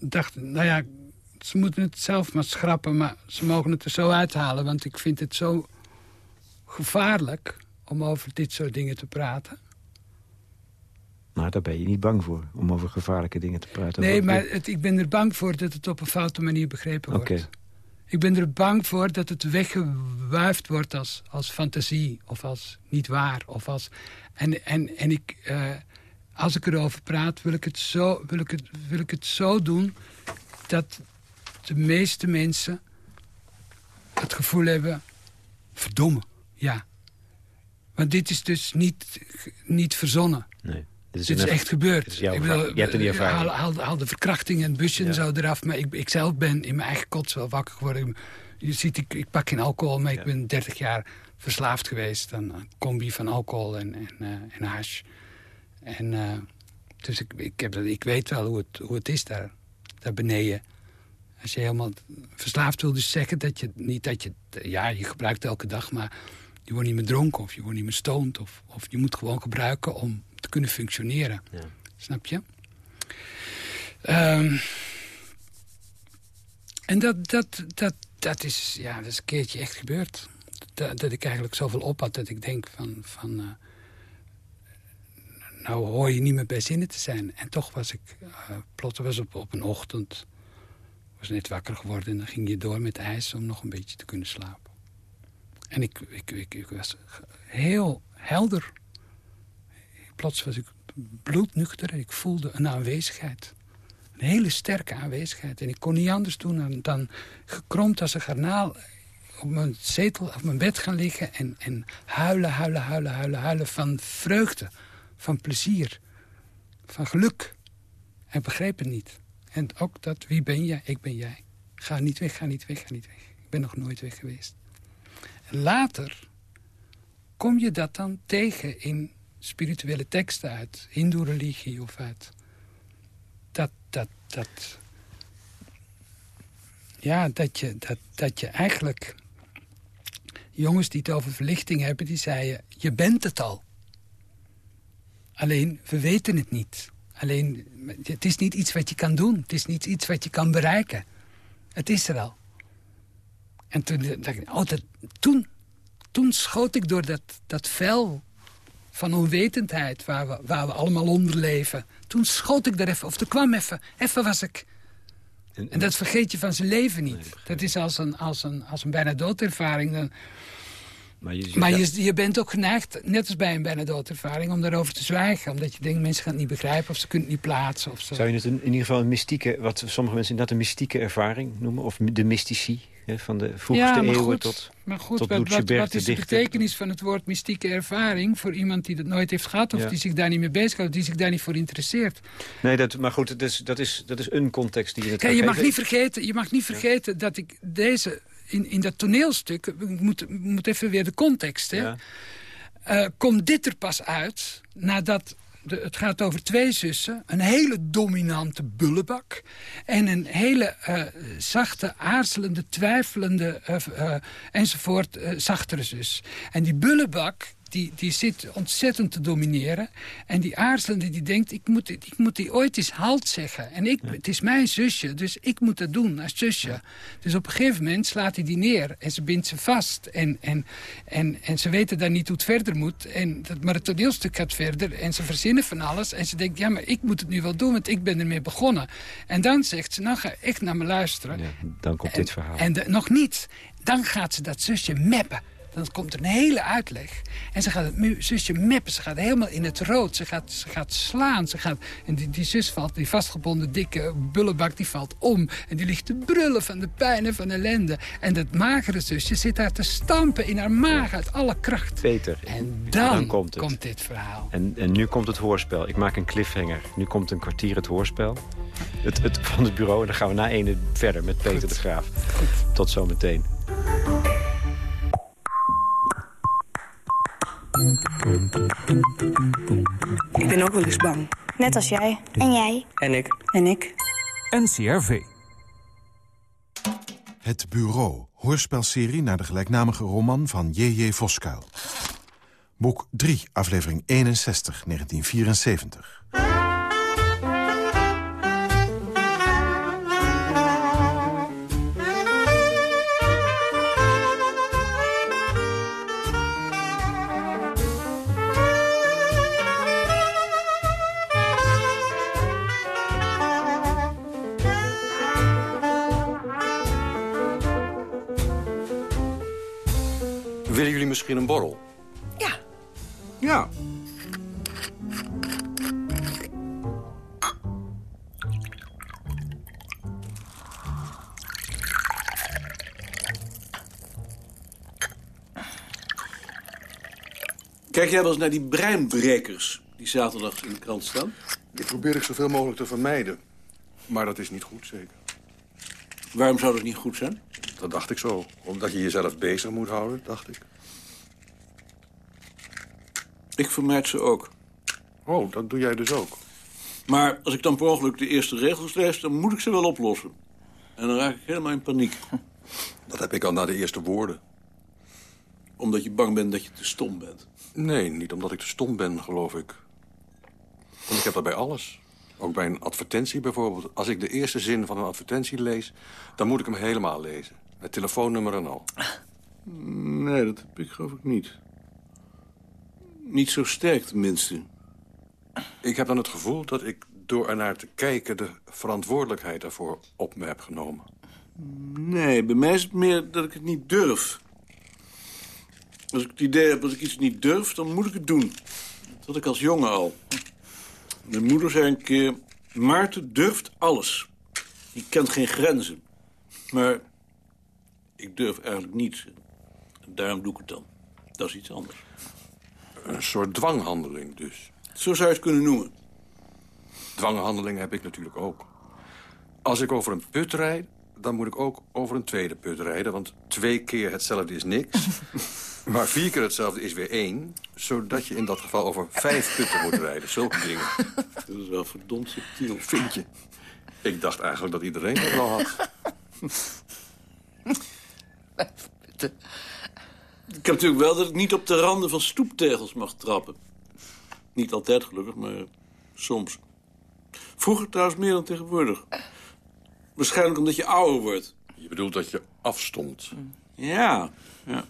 dacht, nou ja, ze moeten het zelf maar schrappen... maar ze mogen het er zo uithalen, want ik vind het zo gevaarlijk om over dit soort dingen te praten. Maar daar ben je niet bang voor, om over gevaarlijke dingen te praten. Nee, maar het, ik ben er bang voor dat het op een foute manier begrepen wordt. Okay. Ik ben er bang voor dat het weggewuifd wordt als, als fantasie of als niet waar. Of als, en, en, en ik, uh, als ik erover praat, wil ik, het zo, wil, ik het, wil ik het zo doen... dat de meeste mensen het gevoel hebben... verdomme, ja, want dit is dus niet, niet verzonnen. Nee. Dit is, echt gebeurd. ik bedoel, je hebt er die ervaring. Haal, haal, de verkrachting en busje en zo eraf. Maar ik, ik zelf ben in mijn eigen kots wel wakker geworden. Je ziet, ik, ik pak geen alcohol, maar ik ben 30 jaar verslaafd geweest aan een combi van alcohol en, en, uh, en hash. En, uh, dus ik, ik, heb, ik weet wel hoe het, hoe het is daar, daar beneden. Als je helemaal verslaafd wil dus zeggen dat je niet dat je... Ja, je gebruikt elke dag, maar je wordt niet meer dronken of je wordt niet meer stoned. Of, of je moet gewoon gebruiken om te kunnen functioneren. Ja. Snap je? Um, en dat, dat, dat, dat, is, ja, dat is een keertje echt gebeurd. Dat, dat ik eigenlijk zoveel op had dat ik denk van... van uh, nou hoor je niet meer bij zinnen te zijn. En toch was ik... Uh, plots was op, op een ochtend... was net wakker geworden en dan ging je door met ijs... om nog een beetje te kunnen slapen. En ik, ik, ik, ik, was heel helder. Plots was ik bloednuchter en ik voelde een aanwezigheid. Een hele sterke aanwezigheid. En ik kon niet anders doen dan, dan gekromd als een garnaal op mijn zetel, op mijn bed gaan liggen... En, en huilen, huilen, huilen, huilen, huilen van vreugde, van plezier, van geluk. En begreep het niet. En ook dat, wie ben jij? Ik ben jij. Ga niet weg, ga niet weg, ga niet weg. Ik ben nog nooit weg geweest. Later kom je dat dan tegen in spirituele teksten uit hindoe-religie of uit... Dat, dat, dat... Ja, dat je, dat, dat je eigenlijk... Jongens die het over verlichting hebben, die zeiden... je bent het al. Alleen, we weten het niet. Alleen, het is niet iets wat je kan doen. Het is niet iets wat je kan bereiken. Het is er al. En toen dacht ik, oh, dat, toen, toen schoot ik door dat, dat vel van onwetendheid waar we, waar we allemaal onder leven. Toen schoot ik er even, of er kwam even, even was ik. En, dat vergeet je van zijn leven niet. dat is als een, als een, als een bijna doodervaring. Dan, maar, je, maar je, je, bent ook geneigd, net als bij een bijna doodervaring... om daarover te zwijgen. Omdat je denkt, mensen gaan het niet begrijpen... of ze kunnen het niet plaatsen. Of zo. Zou je het in, in ieder geval een mystieke... wat sommige mensen inderdaad een mystieke ervaring noemen? Of de mystici? Van de vroegste ja, eeuwen tot Maar goed, tot wat, wat, wat, is de, betekenis van het woord mystieke ervaring... voor iemand die dat nooit heeft gehad of die zich daar niet mee bezighoudt... die zich daar niet voor interesseert? Nee, dat, maar goed, dat is, dat, is, dat is een context die je het Kijk, je mag niet vergeten, Je mag niet vergeten dat ik deze... In, in dat toneelstuk, ik moet, moet even weer de context, hè... Uh, komt dit er pas uit nadat het gaat over twee zussen. Een hele dominante bullebak. En een hele eh, zachte, aarzelende, twijfelende uh, enzovoort zachtere zus. En die bullebak die, die zit ontzettend te domineren. En die aarzelende die denkt, ik moet, ik moet die ooit eens halt zeggen. En ik, het is mijn zusje, dus ik moet dat doen als zusje. Dus op een gegeven moment slaat hij die neer en ze bindt ze vast. En, en, en, en ze weten dan niet hoe het verder moet. En dat, maar het toneelstuk gaat verder en ze verzinnen van alles. En ze denkt, ja, maar ik moet het nu wel doen, want ik ben ermee begonnen. En dan zegt ze, nou ga echt naar me luisteren. Ja, dan komt dit verhaal. En nog niet. Dan gaat ze dat zusje meppen. Dan komt er een hele uitleg. En ze gaat het zusje meppen. Ze gaat helemaal in het rood. Ze gaat, ze gaat slaan. Ze gaat, en die, die zus valt, die vastgebonden dikke bullebak, die valt om. En die ligt te brullen van de pijn en van ellende. En dat magere zusje zit daar te stampen in haar maag uit alle kracht. Peter. En dan, komt, het. komt, dit verhaal. En, en nu komt het hoorspel. Ik maak een cliffhanger. Nu komt een kwartier het hoorspel. Het, het, van het bureau. En dan gaan we na ene verder met Peter de Graaf. Goed. Tot zometeen. Ik ben ook wel eens bang. Net als jij. En jij. En ik. En ik. NCRV. Het Bureau, hoorspelserie naar de gelijknamige roman van J.J. Voskuil. Boek 3, aflevering 61, 1974. Misschien een borrel? Ja. Ja. Kijk jij wel eens naar die breinbrekers die zaterdag in de krant staan? Die probeer ik zoveel mogelijk te vermijden. Maar dat is niet goed, zeker. Waarom zou dat niet goed zijn? Dat dacht ik zo. Omdat je jezelf bezig moet houden, dacht ik. Ik vermijd ze ook. Oh, dat doe jij dus ook? Maar als ik dan per ongeluk de eerste regels lees, dan moet ik ze wel oplossen. En dan raak ik helemaal in paniek. Dat heb ik al na de eerste woorden. Omdat je bang bent dat je te stom bent? Nee, niet omdat ik te stom ben, geloof ik. Want ik heb dat bij alles. Ook bij een advertentie bijvoorbeeld. Als ik de eerste zin van een advertentie lees, dan moet ik hem helemaal lezen. Met telefoonnummer en al. Nee, dat heb ik geloof ik niet. Niet zo sterk tenminste. Ik heb dan het gevoel dat ik door ernaar te kijken... de verantwoordelijkheid daarvoor op me heb genomen. Nee, bij mij is het meer dat ik het niet durf. Als ik het idee heb dat ik iets niet durf, dan moet ik het doen. Dat had ik als jongen al. Mijn moeder zei een keer... Maarten durft alles. Die kent geen grenzen. Maar ik durf eigenlijk niets. En daarom doe ik het dan. Dat is iets anders. Een soort dwanghandeling dus. Zo zou je het kunnen noemen. Dwanghandelingen heb ik natuurlijk ook. Als ik over een put rijd, dan moet ik ook over een tweede put rijden. Want twee keer hetzelfde is niks. maar vier keer hetzelfde is weer één. Zodat je in dat geval over vijf putten moet rijden. Zulke dingen. Dat is wel verdomd subtiel. Vind je? Ik dacht eigenlijk dat iedereen dat wel had. Vijf putten. Ik heb natuurlijk wel dat ik niet op de randen van stoeptegels mag trappen. Niet altijd gelukkig, maar soms. Vroeger trouwens meer dan tegenwoordig. Waarschijnlijk omdat je ouder wordt. Je bedoelt dat je afstond? Ja, ja.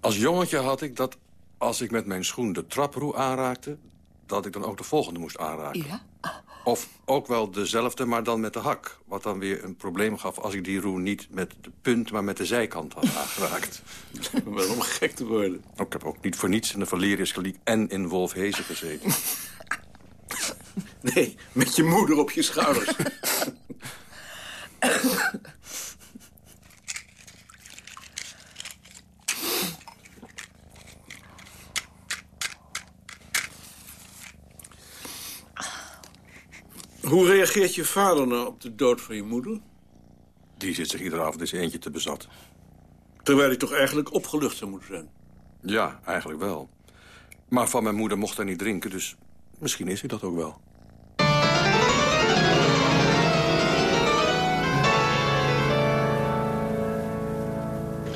Als jongetje had ik dat als ik met mijn schoen de traproe aanraakte... dat ik dan ook de volgende moest aanraken. Ja? Of ook wel dezelfde, maar dan met de hak. Wat dan weer een probleem gaf als ik die roe niet met de punt... maar met de zijkant had aangeraakt. Waarom gek te worden? Ik heb ook niet voor niets in de Valerius en in Wolfhezen gezeten. Nee, met je moeder op je schouders. Hoe reageert je vader nou op de dood van je moeder? Die zit zich iedere avond eens eentje te bezat. Terwijl hij toch eigenlijk opgelucht zou moeten zijn? Ja, eigenlijk wel. Maar van mijn moeder mocht hij niet drinken, dus Misschien is hij dat ook wel.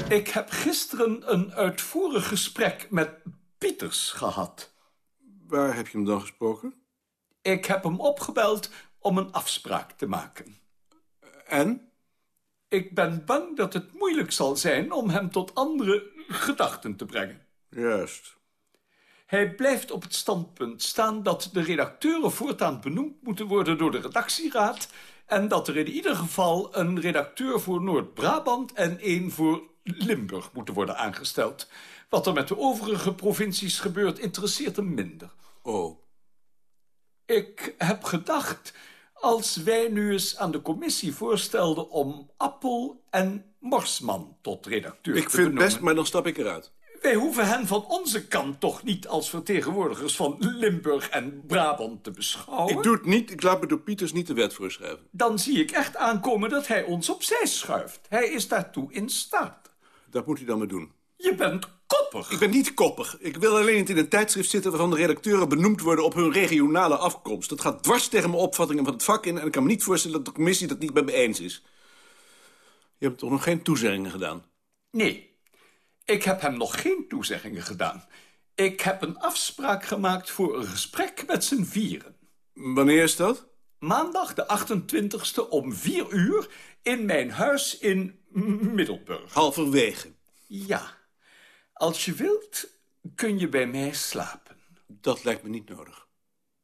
Ik heb gisteren een uitvoerig gesprek met Pieters gehad. Waar heb je hem dan gesproken? Ik heb hem opgebeld om een afspraak te maken. En? Ik ben bang dat het moeilijk zal zijn om hem tot andere gedachten te brengen. Juist. Hij blijft op het standpunt staan dat de redacteuren voortaan benoemd moeten worden door de redactieraad en dat er in ieder geval een redacteur voor Noord-Brabant en één voor Limburg moeten worden aangesteld. Wat er met de overige provincies gebeurt, interesseert hem minder. Oh. Ik heb gedacht, als wij nu eens aan de commissie voorstelden om Appel en Morsman tot redacteur Ik te vind het benoemen. best, maar dan stap ik eruit. Wij hoeven hen van onze kant toch niet als vertegenwoordigers van Limburg en Brabant te beschouwen? Ik doe het niet, ik laat me door Pieters niet de wet voorschrijven. Dan zie ik echt aankomen dat hij ons opzij schuift. Hij is daartoe in staat. Dat moet hij dan maar doen. Je bent koppig. Ik ben niet koppig. Ik wil alleen niet in een tijdschrift zitten... waarvan de redacteuren benoemd worden op hun regionale afkomst. Dat gaat dwars tegen mijn opvattingen van het vak in... en ik kan me niet voorstellen dat de commissie dat niet met me eens is. Je hebt toch nog geen toezeggingen gedaan? Nee, ik heb hem nog geen toezeggingen gedaan. Ik heb een afspraak gemaakt voor een gesprek met z'n vieren. Wanneer is dat? Maandag de 28e om vier uur in mijn huis in Middelburg. Halverwege. Ja, als je wilt kun je bij mij slapen. Dat lijkt me niet nodig.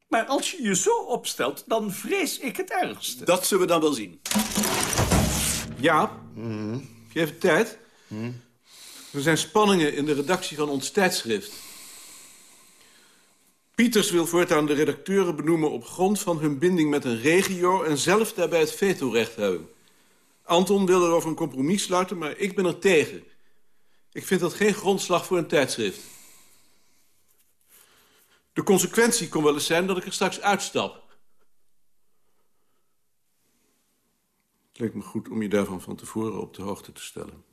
Maar als je je zo opstelt, dan vrees ik het ergste. Dat zullen we dan wel zien. Jaap, heb je even tijd? Er zijn spanningen in de redactie van ons tijdschrift. Pieters wil voortaan de redacteuren benoemen op grond van hun binding met een regio... en zelf daarbij het vetorecht hebben. Anton wil erover een compromis sluiten, maar ik ben er tegen. Ik vind dat geen grondslag voor een tijdschrift. De consequentie kon wel eens zijn dat ik er straks uitstap. Het leek me goed om je daarvan van tevoren op de hoogte te stellen.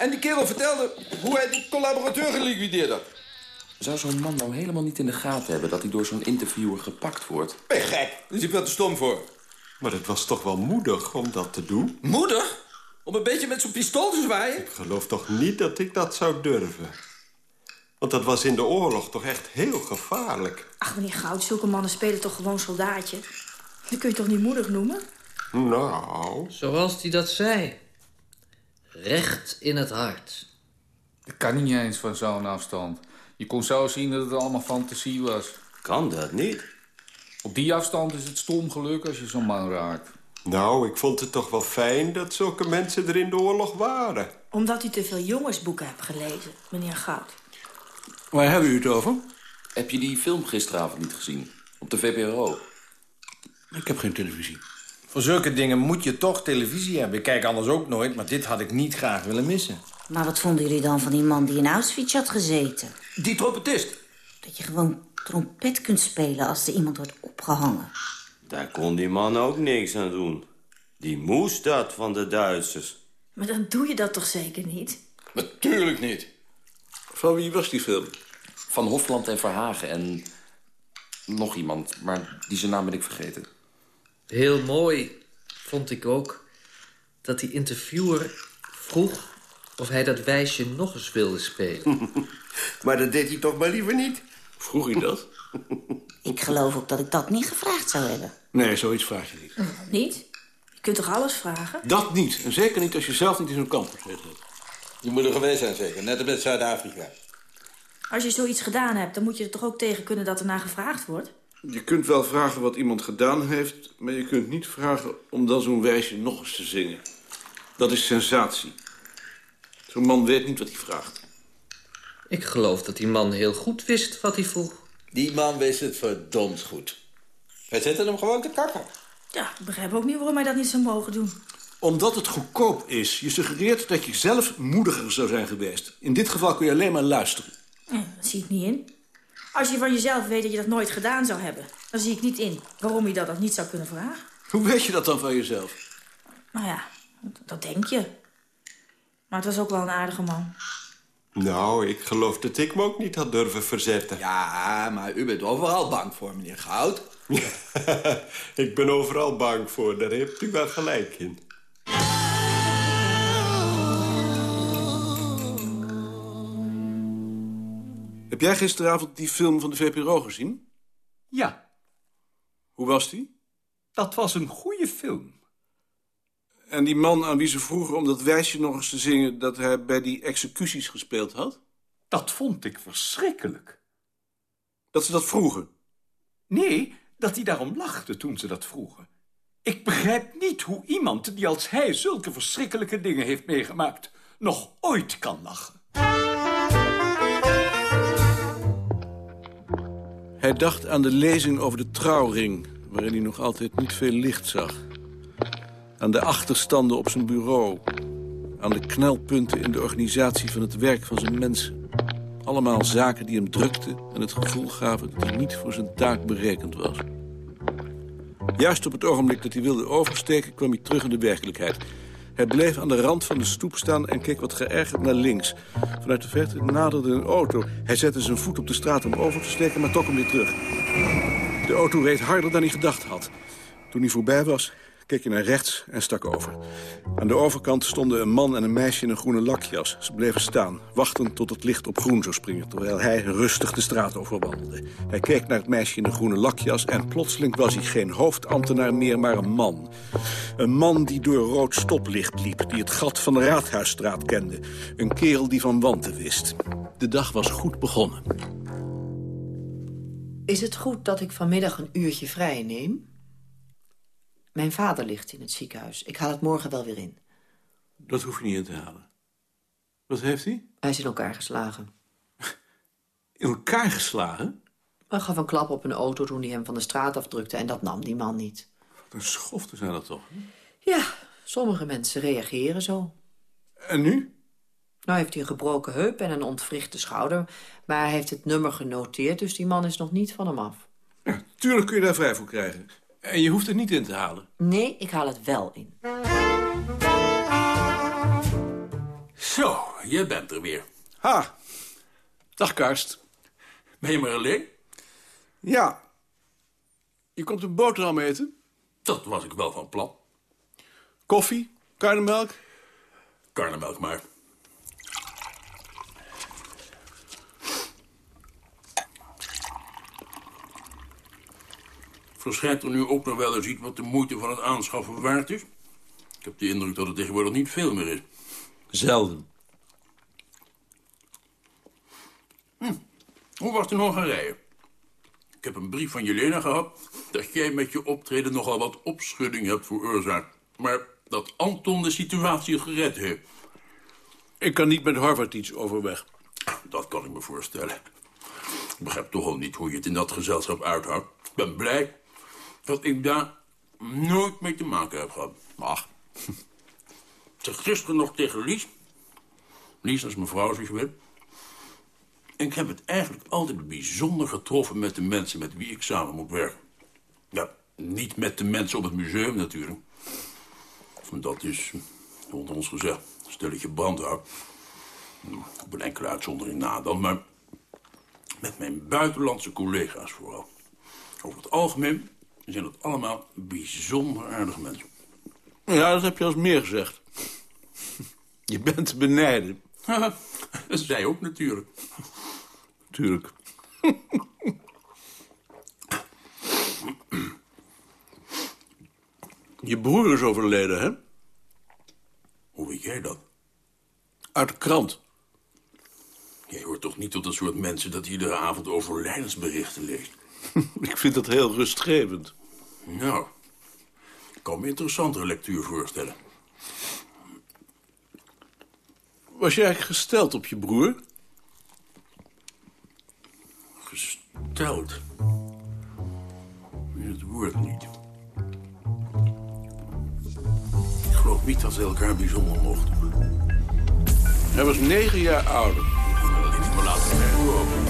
En die kerel vertelde hoe hij die collaborateur geliquideerd had. Zou zo'n man nou helemaal niet in de gaten hebben... dat hij door zo'n interviewer gepakt wordt? Ben je gek? Daar is hij veel te stom voor. Maar het was toch wel moedig om dat te doen? Moeder? Om een beetje met zo'n pistool te zwaaien? Ik geloof toch niet dat ik dat zou durven. Want dat was in de oorlog toch echt heel gevaarlijk. Ach, meneer Goud, zulke mannen spelen toch gewoon soldaatje? Die kun je toch niet moedig noemen? Nou... Zoals hij dat zei. Recht in het hart. Dat kan niet eens van zo'n afstand. Je kon zo zien dat het allemaal fantasie was. Kan dat niet? Op die afstand is het stom geluk als je zo'n man raakt. Nou, ik vond het toch wel fijn dat zulke mensen er in de oorlog waren. Omdat u te veel jongensboeken hebt gelezen, meneer Goud. Waar hebben u het over? Heb je die film gisteravond niet gezien? Op de VPRO? Ik heb geen televisie. Voor zulke dingen moet je toch televisie hebben. Ik kijk anders ook nooit, maar dit had ik niet graag willen missen. Maar wat vonden jullie dan van die man die in Auschwitz had gezeten? Die trompetist. Dat je gewoon trompet kunt spelen als er iemand wordt opgehangen. Daar kon die man ook niks aan doen. Die moest dat van de Duitsers. Maar dan doe je dat toch zeker niet? Natuurlijk niet. Van wie was die film? Van Hofland en Verhagen en nog iemand, maar die zijn naam ben ik vergeten. Heel mooi vond ik ook dat die interviewer vroeg of hij dat wijsje nog eens wilde spelen. maar dat deed hij toch maar liever niet. Vroeg hij dat? Ik geloof ook dat ik dat niet gevraagd zou hebben. Nee, zoiets vraag je niet. Niet? Je kunt toch alles vragen? Dat niet. En zeker niet als je zelf niet in zo'n kamp gezeten hebt. Je moet er geweest zijn zeker, net als met Zuid-Afrika. Als je zoiets gedaan hebt, dan moet je er toch ook tegen kunnen dat er naar gevraagd wordt? Je kunt wel vragen wat iemand gedaan heeft... maar je kunt niet vragen om dan zo'n wijsje nog eens te zingen. Dat is sensatie. Zo'n man weet niet wat hij vraagt. Ik geloof dat die man heel goed wist wat hij vroeg. Die man wist het verdomd goed. Hij zette hem gewoon te kakken. Ja, ik begrijp ook niet waarom hij dat niet zou mogen doen. Omdat het goedkoop is. Je suggereert dat je zelf moediger zou zijn geweest. In dit geval kun je alleen maar luisteren. Ja, dat zie ik niet in. Als je van jezelf weet dat je dat nooit gedaan zou hebben... dan zie ik niet in waarom je dat, dat niet zou kunnen vragen. Hoe weet je dat dan van jezelf? Nou ja, dat- dat denk je. Maar het was ook wel een aardige man. Nou, ik geloof dat ik me ook niet had durven verzetten. Ja, maar u bent overal bang voor, meneer Goud. ik ben overal bang voor, daar heeft u wel gelijk in. Heb jij gisteravond die film van de VPRO gezien? Ja, Hoe was die? dat was een goede film. En die man aan wie ze vroegen om dat wijsje nog eens te zingen... dat hij bij die executies gespeeld had? Dat vond ik verschrikkelijk. Dat ze dat vroegen? Nee, dat hij daarom lachte toen ze dat vroegen. Ik begrijp niet hoe iemand die als hij zulke verschrikkelijke dingen heeft meegemaakt... nog ooit kan lachen. Hij dacht aan de lezing over de trouwring... waarin hij nog altijd niet veel licht zag. Aan de achterstanden op zijn bureau. Aan de knelpunten in de organisatie van het werk van zijn mensen. Allemaal zaken die hem drukten en het gevoel gaven... dat hij niet voor zijn taak berekend was. Juist op het ogenblik dat hij wilde oversteken... kwam hij terug in de werkelijkheid. Hij bleef aan de rand van de stoep staan en keek wat geërgerd naar links. Vanuit de verte naderde een auto. Hij zette zijn voet op de straat om over te steken, maar trok hem weer terug. De auto reed harder dan hij gedacht had. Toen hij voorbij was, keek hij naar rechts en stak over. Aan de overkant stonden een man en een meisje in een groene lakjas. Ze bleven staan, wachtend tot het licht op groen zou springen... terwijl hij rustig de straat overwandelde. Hij keek naar het meisje in de groene lakjas... en plotseling was hij geen hoofdambtenaar meer, maar een man. Een man die door rood stoplicht liep... die het gat van de Raadhuisstraat kende. Een kerel die van wanten wist. De dag was goed begonnen. Is het goed dat ik vanmiddag een uurtje vrij neem? Mijn vader ligt in het ziekenhuis. Ik haal het morgen wel weer in. Dat hoef je niet in te halen. Wat heeft hij? Hij is in elkaar geslagen. In elkaar geslagen? Hij gaf een klap op een auto toen hij hem van de straat afdrukte... en dat nam die man niet. Wat een schofte zijn dat toch? Ja, sommige mensen reageren zo. En nu? Nou heeft hij een gebroken heup en een ontwrichte schouder... maar hij heeft het nummer genoteerd, dus die man is nog niet van hem af. Tuurlijk kun je daar vrij voor krijgen. En je hoeft het niet in te halen. Nee, ik haal het wel in. Zo, je bent er weer. Ha. Dag, Karst. Ben je maar alleen? Ja. Je komt een boterham eten? Dat was ik wel van plan. Koffie? Karnemelk? Karnemelk maar. Verschijnt er nu ook nog wel eens iets wat de moeite van het aanschaffen waard is? Ik heb de indruk dat het tegenwoordig niet veel meer is. Zelden. Hm. Hoe was het in Hongarije? Ik heb een brief van Jelena gehad... dat jij met je optreden nogal wat opschudding hebt veroorzaakt. Maar dat Anton de situatie gered heeft. Ik kan niet met Harvard iets overweg. Dat kan ik me voorstellen. Ik begrijp toch al niet hoe je het in dat gezelschap uithoudt. Ik ben blij dat ik daar nooit mee te maken heb gehad. Ach. Ik zeg gisteren nog tegen Lies. Lies is mijn vrouw, zoals je weet. Ik heb het eigenlijk altijd bijzonder getroffen met de mensen met wie ik samen moet werken. Ja, niet met de mensen op het museum natuurlijk. Dat is, onder ons gezegd, een stelletje brandhout. Op een enkele uitzondering na dan, maar met mijn buitenlandse collega's vooral. Over het algemeen zijn het allemaal bijzonder aardige mensen. Ja, dat heb je als meer gezegd. Je bent te benijden. Zij ook natuurlijk. Tuurlijk. Je broer is overleden, hè? Hoe weet jij dat? Uit de krant. Jij hoort toch niet tot een soort mensen dat iedere avond overlijdensberichten leest? Ik vind dat heel rustgevend. Nou, ik kan me interessantere lectuur voorstellen. Was jij eigenlijk gesteld op je broer? Gesteld? Het woord niet. Ik geloof niet dat ze elkaar bijzonder mochten. Hij was negen jaar ouder. Ik me laten zeggen